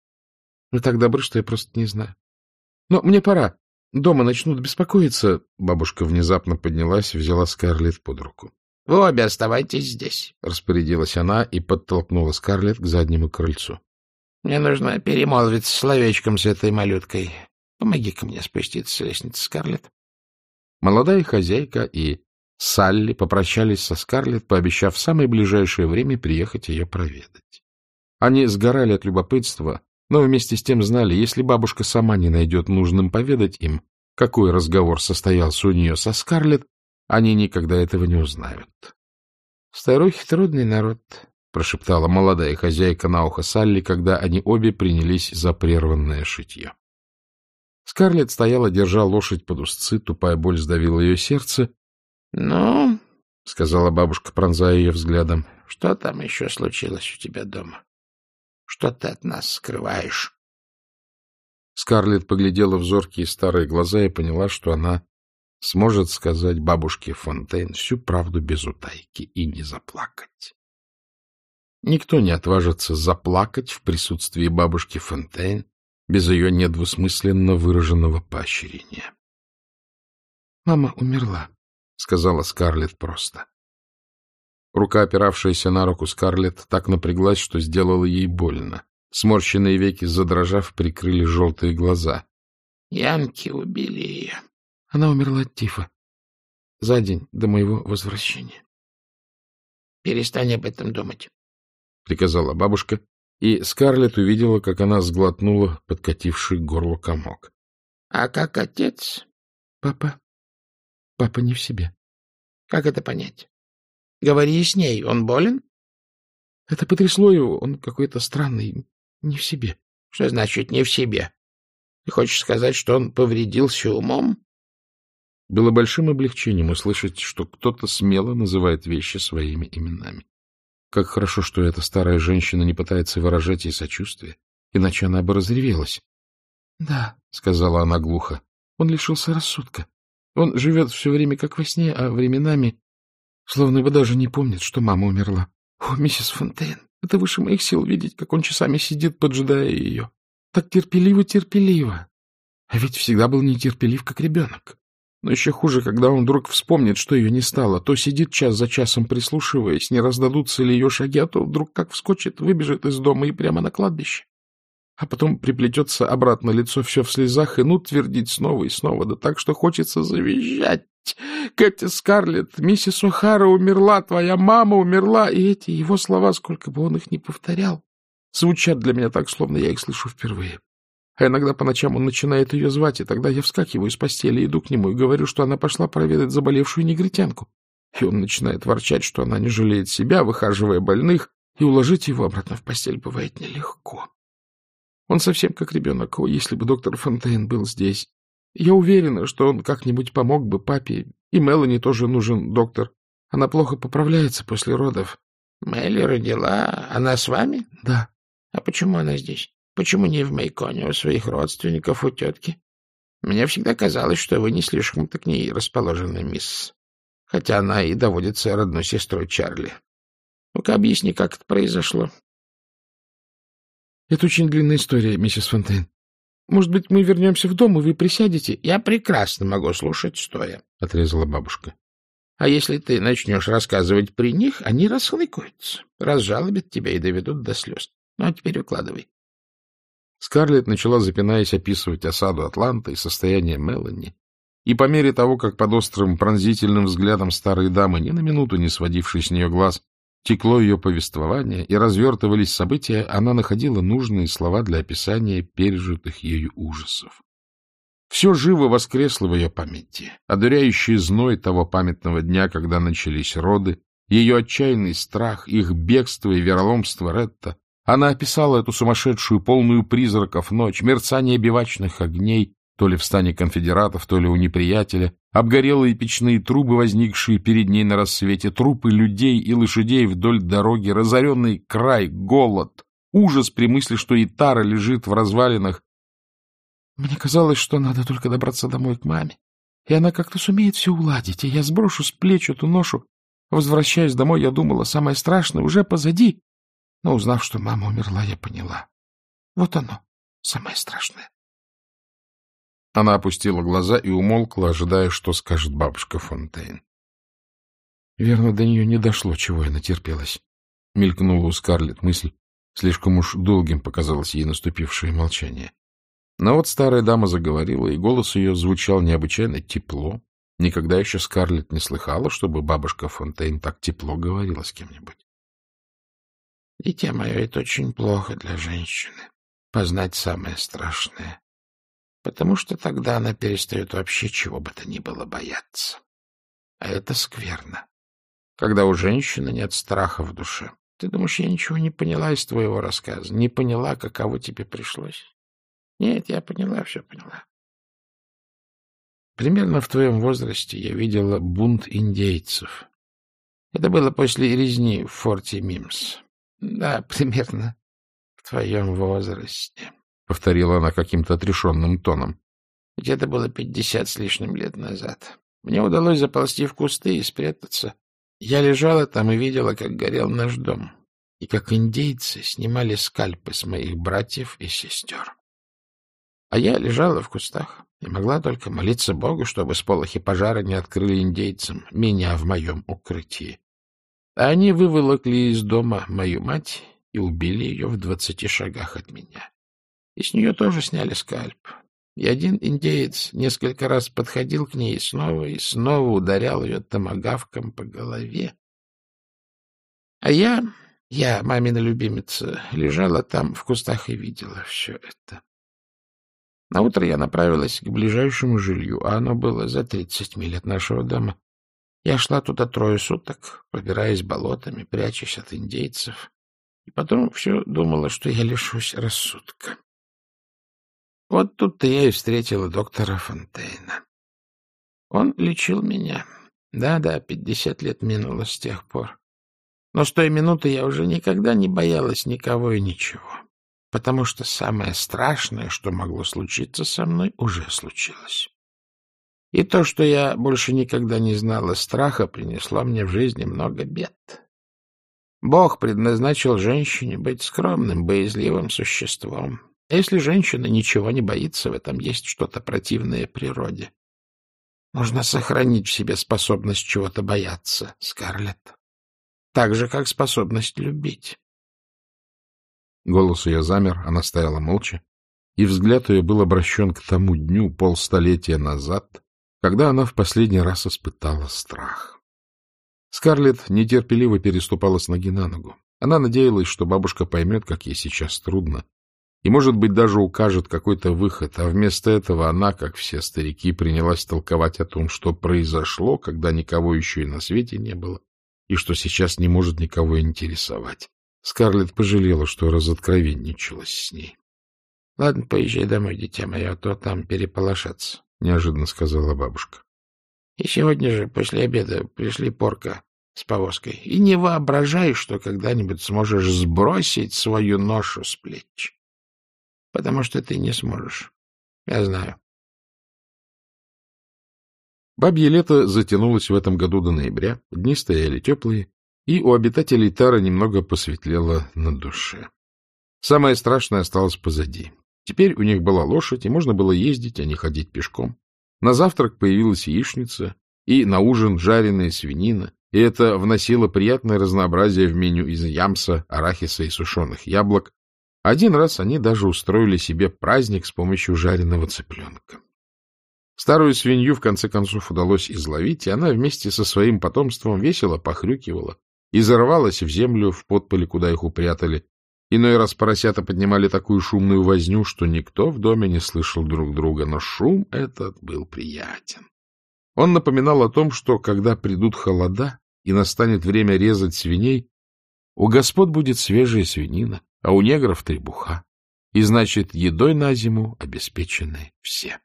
— Вы так добры, что я просто не знаю. Но мне пора. Дома начнут беспокоиться. Бабушка внезапно поднялась и взяла Скарлетт под руку. — Вы обе оставайтесь здесь, — распорядилась она и подтолкнула Скарлетт к заднему крыльцу. Мне нужно перемолвиться словечком с этой малюткой. Помоги-ка мне спуститься с лестницы, Скарлетт. Молодая хозяйка и Салли попрощались со Скарлетт, пообещав в самое ближайшее время приехать ее проведать. Они сгорали от любопытства, но вместе с тем знали, если бабушка сама не найдет нужным поведать им, какой разговор состоялся у нее со Скарлетт, они никогда этого не узнают. — Старухи — трудный народ, прошептала молодая хозяйка на ухо Салли, когда они обе принялись за прерванное шитье. Скарлетт стояла, держа лошадь под узцы, тупая боль сдавила ее сердце. — Ну, — сказала бабушка, пронзая ее взглядом, — что там еще случилось у тебя дома? Что ты от нас скрываешь? Скарлетт поглядела в зоркие старые глаза и поняла, что она сможет сказать бабушке Фонтейн всю правду без утайки и не заплакать. Никто не отважится заплакать в присутствии бабушки Фонтейн без ее недвусмысленно выраженного поощрения. — Мама умерла, — сказала Скарлетт просто. Рука, опиравшаяся на руку Скарлетт, так напряглась, что сделала ей больно. Сморщенные веки, задрожав, прикрыли желтые глаза. — Янки убили ее. Она умерла от тифа. За день до моего возвращения. — Перестань об этом думать. — приказала бабушка, и Скарлетт увидела, как она сглотнула подкативший горло комок. — А как отец? — Папа. Папа не в себе. — Как это понять? Говори с ней, он болен? — Это потрясло его, он какой-то странный, не в себе. — Что значит «не в себе»? Ты хочешь сказать, что он повредился умом? Было большим облегчением услышать, что кто-то смело называет вещи своими именами. Как хорошо, что эта старая женщина не пытается выражать ей сочувствие, иначе она бы разревелась. — Да, — сказала она глухо, — он лишился рассудка. Он живет все время как во сне, а временами словно бы даже не помнит, что мама умерла. О, миссис Фонтейн, это выше моих сил видеть, как он часами сидит, поджидая ее. Так терпеливо-терпеливо. А ведь всегда был нетерпелив, как ребенок. Но еще хуже, когда он вдруг вспомнит, что ее не стало, то сидит час за часом, прислушиваясь, не раздадутся ли ее шаги, а то вдруг как вскочит, выбежит из дома и прямо на кладбище. А потом приплетется обратно лицо все в слезах, и ну твердить снова и снова, да так, что хочется завизжать. Кэти Скарлетт, миссис О'Хара умерла, твоя мама умерла, и эти его слова, сколько бы он их ни повторял, звучат для меня так, словно я их слышу впервые. А иногда по ночам он начинает ее звать, и тогда я вскакиваю с постели, иду к нему и говорю, что она пошла проведать заболевшую негритянку. И он начинает ворчать, что она не жалеет себя, выхаживая больных, и уложить его обратно в постель бывает нелегко. Он совсем как ребенок, о, если бы доктор Фонтейн был здесь. Я уверена, что он как-нибудь помог бы папе, и Мелани тоже нужен доктор. Она плохо поправляется после родов. — Мелли родила? Она с вами? — Да. — А почему она здесь? Почему не в Мейконе, у своих родственников, у тетки? Мне всегда казалось, что вы не слишком-то к ней расположены, мисс. Хотя она и доводится родной сестрой Чарли. Ну-ка, объясни, как это произошло. Это очень длинная история, миссис Фонтейн. Может быть, мы вернемся в дом, и вы присядете? Я прекрасно могу слушать стоя, — отрезала бабушка. А если ты начнешь рассказывать при них, они расхлыкаются, разжалобят тебя и доведут до слез. Ну, а теперь укладывай. Скарлетт начала, запинаясь, описывать осаду Атланта и состояние Мелани. И по мере того, как под острым пронзительным взглядом старой дамы, ни на минуту не сводившей с нее глаз, текло ее повествование и развертывались события, она находила нужные слова для описания пережитых ею ужасов. Все живо воскресло в ее памяти, одуряющий зной того памятного дня, когда начались роды, ее отчаянный страх, их бегство и вероломство Ретта, она описала эту сумасшедшую, полную призраков ночь, мерцание бивачных огней, то ли в стане конфедератов, то ли у неприятеля, обгорелые печные трубы, возникшие перед ней на рассвете, трупы людей и лошадей вдоль дороги, разоренный край, голод, ужас при мысли, что и Тара лежит в развалинах. Мне казалось, что надо только добраться домой к маме, и она как-то сумеет все уладить, и я сброшу с плеч эту ношу. Возвращаясь домой, я думала, самое страшное уже позади, но, узнав, что мама умерла, я поняла. Вот оно, самое страшное. Она опустила глаза и умолкла, ожидая, что скажет бабушка Фонтейн. Верно, до нее не дошло, чего я натерпелась. Мелькнула у Скарлетт мысль. Слишком уж долгим показалось ей наступившее молчание. Но вот старая дама заговорила, и голос ее звучал необычайно тепло. Никогда еще Скарлетт не слыхала, чтобы бабушка Фонтейн так тепло говорила с кем-нибудь. Дитя мое, это очень плохо для женщины. Познать самое страшное. Потому что тогда она перестает вообще чего бы то ни было бояться. А это скверно. Когда у женщины нет страха в душе. Ты думаешь, я ничего не поняла из твоего рассказа? Не поняла, каково тебе пришлось? Нет, я поняла, все поняла. Примерно в твоем возрасте я видела бунт индейцев. Это было после резни в форте Мимс. Да, примерно в твоем возрасте, — повторила она каким-то отрешенным тоном. Это было пятьдесят с лишним лет назад. Мне удалось заползти в кусты и спрятаться. Я лежала там и видела, как горел наш дом, и как индейцы снимали скальпы с моих братьев и сестер. А я лежала в кустах и могла только молиться Богу, чтобы сполохи пожара не открыли индейцам меня в моем укрытии. Они выволокли из дома мою мать и убили ее в двадцати шагах от меня. И с нее тоже сняли скальп. И один индеец несколько раз подходил к ней снова и снова ударял ее томагавком по голове. А я, я, мамина любимица, лежала там в кустах и видела все это. На утро я направилась к ближайшему жилью, а оно было за тридцать миль от нашего дома. Я шла туда трое суток, пробираясь болотами, прячась от индейцев, и потом все думала, что я лишусь рассудка. Вот тут-то я и встретила доктора Фонтейна. Он лечил меня. Да-да, пятьдесят лет минуло с тех пор. Но с той минуты я уже никогда не боялась никого и ничего, потому что самое страшное, что могло случиться со мной, уже случилось. И то, что я больше никогда не знала страха, принесло мне в жизни много бед. Бог предназначил женщине быть скромным, боязливым существом. Если женщина ничего не боится, в этом есть что-то противное природе. Нужно сохранить в себе способность чего-то бояться, Скарлетт так же, как способность любить. Голос ее замер, она стояла молча, и взгляд ее был обращен к тому дню полстолетия назад, когда она в последний раз испытала страх. Скарлетт нетерпеливо переступала с ноги на ногу. Она надеялась, что бабушка поймет, как ей сейчас трудно, и, может быть, даже укажет какой-то выход, а вместо этого она, как все старики, принялась толковать о том, что произошло, когда никого еще и на свете не было, и что сейчас не может никого интересовать. Скарлетт пожалела, что разоткровенничалась с ней. — Ладно, поезжай домой, дитя мое, а то там переполошаться, — неожиданно сказала бабушка. — И сегодня же после обеда пришли порка с повозкой. И не воображай, что когда-нибудь сможешь сбросить свою ношу с плеч. Потому что ты не сможешь. Я знаю. Бабье лето затянулось в этом году до ноября, дни стояли теплые, и у обитателей Тара немного посветлело на душе. Самое страшное осталось позади. Теперь у них была лошадь, и можно было ездить, а не ходить пешком. На завтрак появилась яичница, и на ужин жареная свинина, и это вносило приятное разнообразие в меню из ямса, арахиса и сушеных яблок. Один раз они даже устроили себе праздник с помощью жареного цыпленка. Старую свинью, в конце концов, удалось изловить, и она вместе со своим потомством весело похрюкивала и зарывалась в землю в подполе, куда их упрятали. Иной раз поросята поднимали такую шумную возню, что никто в доме не слышал друг друга, но шум этот был приятен. Он напоминал о том, что, когда придут холода и настанет время резать свиней, у господ будет свежая свинина, а у негров требуха, и значит, едой на зиму обеспечены все.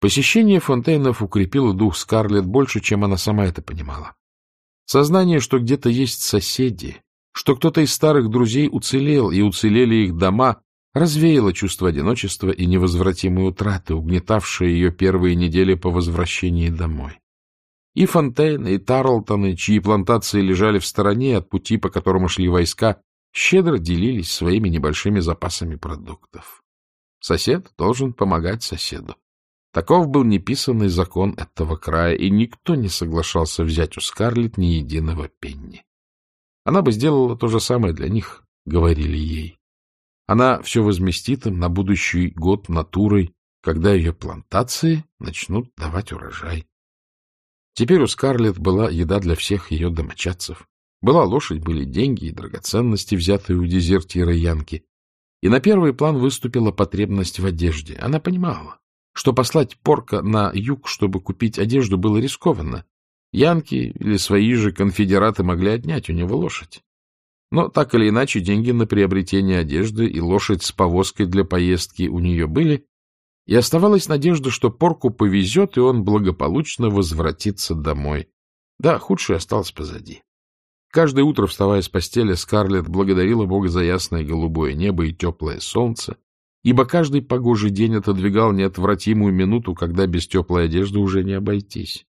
Посещение фонтейнов укрепило дух Скарлетт больше, чем она сама это понимала. Сознание, что где-то есть соседи, что кто-то из старых друзей уцелел, и уцелели их дома, развеяло чувство одиночества и невозвратимой утраты, угнетавшие ее первые недели по возвращении домой. И Фонтейны, и Тарлтоны, чьи плантации лежали в стороне от пути, по которому шли войска, щедро делились своими небольшими запасами продуктов. Сосед должен помогать соседу. Таков был неписанный закон этого края, и никто не соглашался взять у Скарлетт ни единого пенни. Она бы сделала то же самое для них, — говорили ей. Она все возместит им на будущий год натурой, когда ее плантации начнут давать урожай. Теперь у Скарлетт была еда для всех ее домочадцев. Была лошадь, были деньги и драгоценности, взятые у дезертира Янки. И на первый план выступила потребность в одежде. Она понимала, что послать Порка на юг, чтобы купить одежду, было рискованно. Янки или свои же конфедераты могли отнять у него лошадь. Но так или иначе деньги на приобретение одежды и лошадь с повозкой для поездки у нее были, и оставалась надежда, что Порку повезет, и он благополучно возвратится домой. Да, худшее осталось позади. Каждое утро, вставая с постели, Скарлетт благодарила Бога за ясное голубое небо и теплое солнце, ибо каждый погожий день отодвигал неотвратимую минуту, когда без теплой одежды уже не обойтись.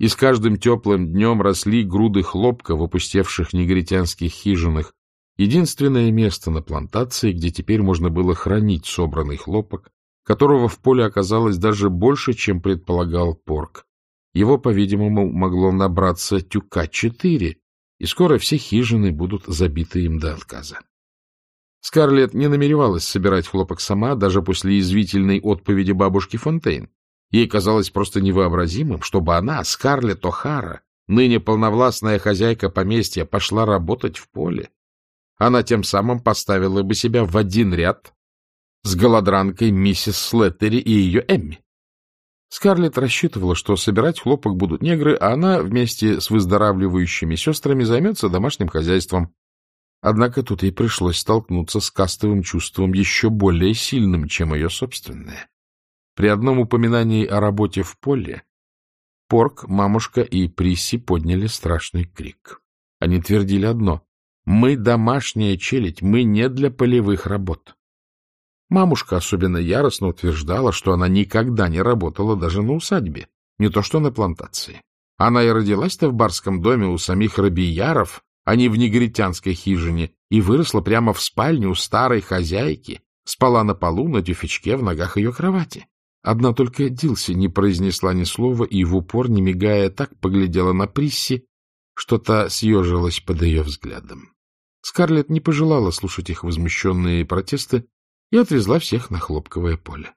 И с каждым теплым днем росли груды хлопка в опустевших негритянских хижинах, единственное место на плантации, где теперь можно было хранить собранный хлопок, которого в поле оказалось даже больше, чем предполагал Порк. Его, по-видимому, могло набраться тюка четыре, и скоро все хижины будут забиты им до отказа. Скарлетт не намеревалась собирать хлопок сама, даже после извительной отповеди бабушки Фонтейн. Ей казалось просто невообразимым, чтобы она, Скарлетт О'Хара, ныне полновластная хозяйка поместья, пошла работать в поле. Она тем самым поставила бы себя в один ряд с голодранкой миссис Слеттери и ее Эмми. Скарлетт рассчитывала, что собирать хлопок будут негры, а она вместе с выздоравливающими сестрами займется домашним хозяйством, Однако тут ей пришлось столкнуться с кастовым чувством еще более сильным, чем ее собственное. При одном упоминании о работе в поле Порк, мамушка и Присси подняли страшный крик. Они твердили одно — мы домашняя челядь, мы не для полевых работ. Мамушка особенно яростно утверждала, что она никогда не работала даже на усадьбе, не то что на плантации. Она и родилась-то в барском доме у самих рабияров, а не в негритянской хижине, и выросла прямо в спальне у старой хозяйки, спала на полу на тюфячке в ногах ее кровати. Одна только Дилси не произнесла ни слова и в упор, не мигая, так поглядела на Присси, что та съежилась под ее взглядом. Скарлетт не пожелала слушать их возмущенные протесты и отвезла всех на хлопковое поле.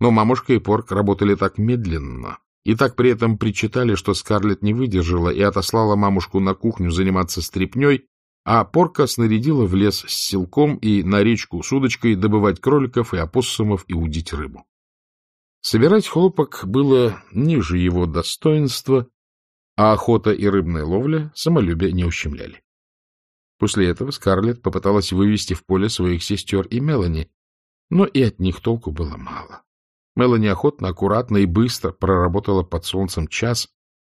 Но мамушка и Порк работали так медленно, и так при этом причитали, что Скарлетт не выдержала и отослала мамушку на кухню заниматься стряпней, а Порка снарядила в лес с силком и на речку с удочкой добывать кроликов и опоссумов и удить рыбу. Собирать хлопок было ниже его достоинства, а охота и рыбная ловля самолюбие не ущемляли. После этого Скарлетт попыталась вывести в поле своих сестер и Мелани, но и от них толку было мало. Мелани охотно, аккуратно и быстро проработала под солнцем час,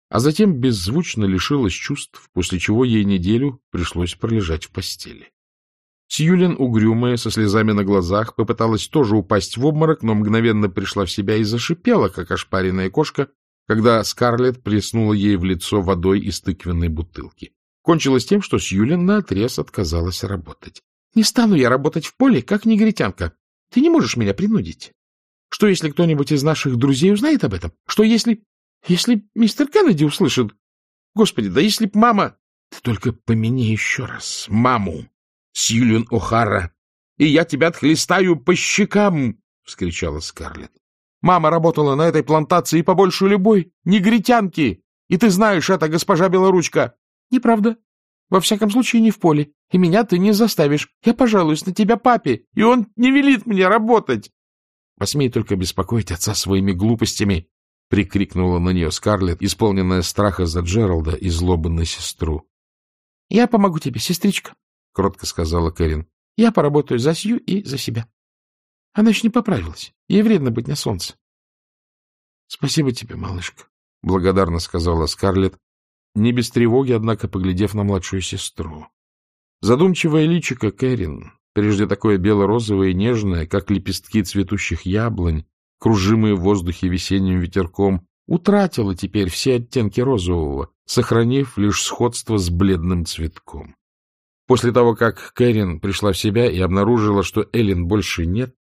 а затем беззвучно лишилась чувств, после чего ей неделю пришлось пролежать в постели. Сьюлин, угрюмая, со слезами на глазах, попыталась тоже упасть в обморок, но мгновенно пришла в себя и зашипела, как ошпаренная кошка, когда Скарлетт плеснула ей в лицо водой из тыквенной бутылки. Кончилось тем, что Сьюлин наотрез отказалась работать. — Не стану я работать в поле, как негритянка. Ты не можешь меня принудить. Что, если кто-нибудь из наших друзей узнает об этом? Что, если... Если мистер Кеннеди услышит... Господи, да если б мама... Ты только помяни еще раз маму, Сьюлин О'Хара, и я тебя отхлестаю по щекам! — вскричала Скарлетт. Мама работала на этой плантации побольше любой негритянки, и ты знаешь это, госпожа Белоручка. Неправда. Во всяком случае, не в поле. И меня ты не заставишь. Я пожалуюсь на тебя папе, и он не велит мне работать. Посмей только беспокоить отца своими глупостями, — прикрикнула на нее Скарлетт, исполненная страха за Джералда и злобы на сестру. — Я помогу тебе, сестричка, — кротко сказала Кэрин. — Я поработаю за Сью и за себя. Она еще не поправилась. Ей вредно быть на солнце. — Спасибо тебе, малышка, — благодарно сказала Скарлетт, не без тревоги, однако, поглядев на младшую сестру. Задумчивое личико Кэрин, прежде такое бело-розовое и нежное, как лепестки цветущих яблонь, кружимые в воздухе весенним ветерком, утратило теперь все оттенки розового, сохранив лишь сходство с бледным цветком. После того, как Кэрин пришла в себя и обнаружила, что Эллен больше нет,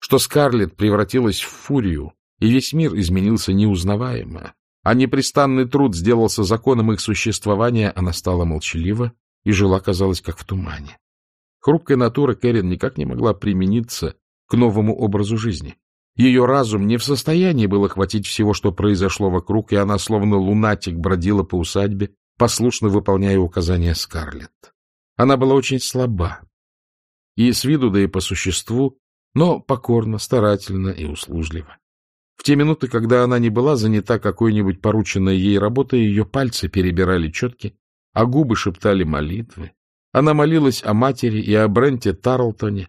что Скарлетт превратилась в фурию, и весь мир изменился неузнаваемо, а непрестанный труд сделался законом их существования, она стала молчалива и жила, казалось, как в тумане. Хрупкая натура Кэрин никак не могла примениться к новому образу жизни. Ее разум не в состоянии был охватить всего, что произошло вокруг, и она, словно лунатик, бродила по усадьбе, послушно выполняя указания Скарлетт. Она была очень слаба. И с виду, да и по существу, но покорно, старательно и услужливо. В те минуты, когда она не была занята какой-нибудь порученной ей работой, ее пальцы перебирали четки, а губы шептали молитвы, она молилась о матери и о Бренте Тарлтоне.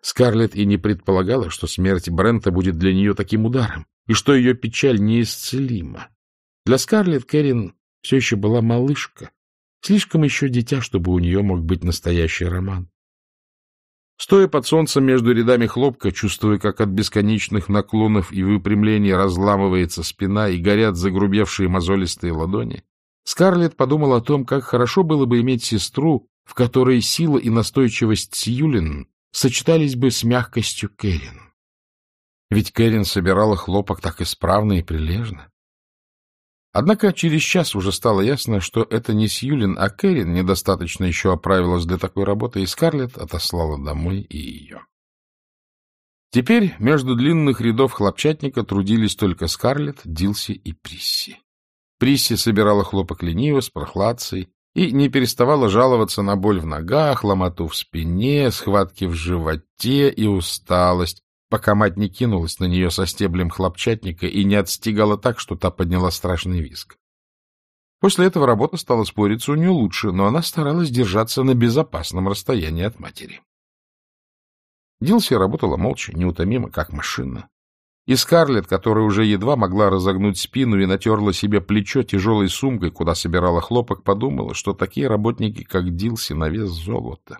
Скарлетт и не предполагала, что смерть Брента будет для нее таким ударом, и что ее печаль неисцелима. Для Скарлетт Кэрин все еще была малышка, слишком еще дитя, чтобы у нее мог быть настоящий роман. Стоя под солнцем между рядами хлопка, чувствуя, как от бесконечных наклонов и выпрямлений разламывается спина и горят загрубевшие мозолистые ладони, Скарлетт подумала о том, как хорошо было бы иметь сестру, в которой сила и настойчивость Сьюлин сочетались бы с мягкостью Кэрин. Ведь Кэрин собирала хлопок так исправно и прилежно. Однако через час уже стало ясно, что это не Сьюлин, а Кэрин недостаточно еще оправилась для такой работы, и Скарлетт отослала домой и ее. Теперь между длинных рядов хлопчатника трудились только Скарлетт, Дилси и Присси. Присси собирала хлопок лениво, с прохладцей, и не переставала жаловаться на боль в ногах, ломоту в спине, схватки в животе и усталость, пока мать не кинулась на нее со стеблем хлопчатника и не отстигала так, что та подняла страшный виск. После этого работа стала спориться у нее лучше, но она старалась держаться на безопасном расстоянии от матери. Дилси работала молча, неутомимо, как машина. И Скарлетт, которая уже едва могла разогнуть спину и натерла себе плечо тяжелой сумкой, куда собирала хлопок, подумала, что такие работники, как Дилси, на вес золота.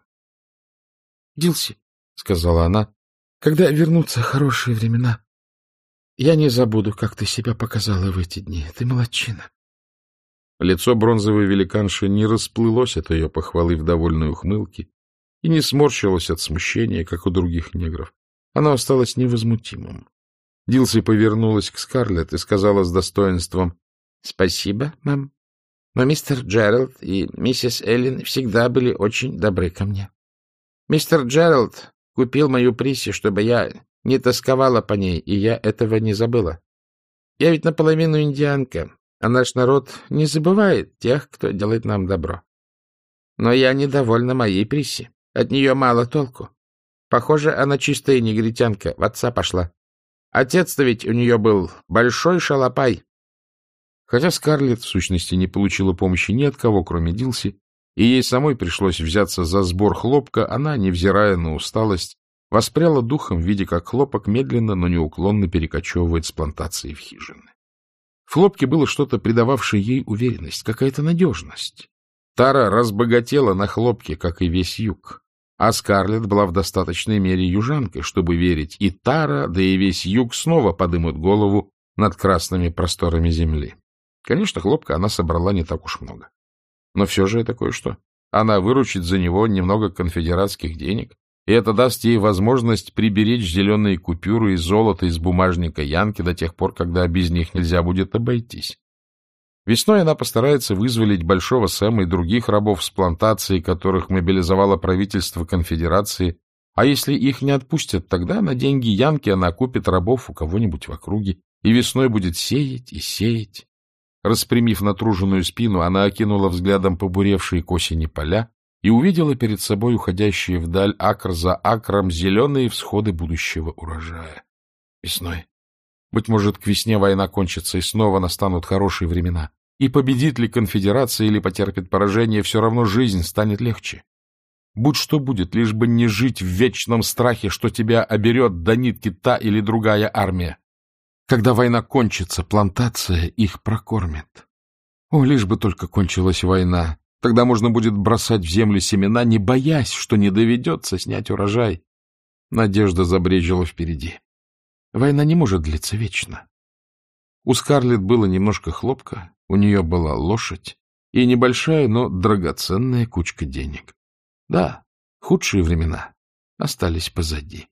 — Дилси, — сказала она, — когда вернутся хорошие времена, я не забуду, как ты себя показала в эти дни. Ты молодчина. Лицо бронзовой великанши не расплылось от ее похвалы в довольной ухмылке и не сморщилось от смущения, как у других негров. Оно осталось невозмутимым. Дилси повернулась к Скарлетт и сказала с достоинством «Спасибо, мэм. Но мистер Джеральд и миссис Эллен всегда были очень добры ко мне. Мистер Джеральд купил мою Приси, чтобы я не тосковала по ней, и я этого не забыла. Я ведь наполовину индианка, а наш народ не забывает тех, кто делает нам добро. Но я недовольна моей Присси. От нее мало толку. Похоже, она чистая негритянка, в отца пошла. Отец-то ведь у нее был большой шалопай. Хотя Скарлетт, в сущности, не получила помощи ни от кого, кроме Дилси, и ей самой пришлось взяться за сбор хлопка, она, невзирая на усталость, воспряла духом, видя, как хлопок медленно, но неуклонно перекочевывает с плантации в хижины. В хлопке было что-то, придававшее ей уверенность, какая-то надежность. Тара разбогатела на хлопке, как и весь юг. А Скарлетт была в достаточной мере южанкой, чтобы верить, и Тара, да и весь юг снова подымут голову над красными просторами земли. Конечно, хлопка она собрала не так уж много. Но все же это кое-что. Она выручит за него немного конфедератских денег, и это даст ей возможность приберечь зеленые купюры и золото из бумажника Янки до тех пор, когда без них нельзя будет обойтись. Весной она постарается вызволить Большого Сэма и других рабов с плантации, которых мобилизовало правительство конфедерации, а если их не отпустят, тогда на деньги Янки она купит рабов у кого-нибудь в округе и весной будет сеять и сеять. Распрямив натруженную спину, она окинула взглядом побуревшие к осени поля, и увидела перед собой уходящие вдаль акр за акром зеленые всходы будущего урожая. Весной. Быть может, к весне война кончится, и снова настанут хорошие времена. И победит ли конфедерация или потерпит поражение, все равно жизнь станет легче. Будь что будет, лишь бы не жить в вечном страхе, что тебя оберет до нитки та или другая армия. Когда война кончится, плантация их прокормит. О, лишь бы только кончилась война, Тогда можно будет бросать в землю семена, не боясь, что не доведется снять урожай. Надежда забрежила впереди. Война не может длиться вечно. У Скарлетт было немножко хлопка, у нее была лошадь и небольшая, но драгоценная кучка денег. Да, худшие времена остались позади.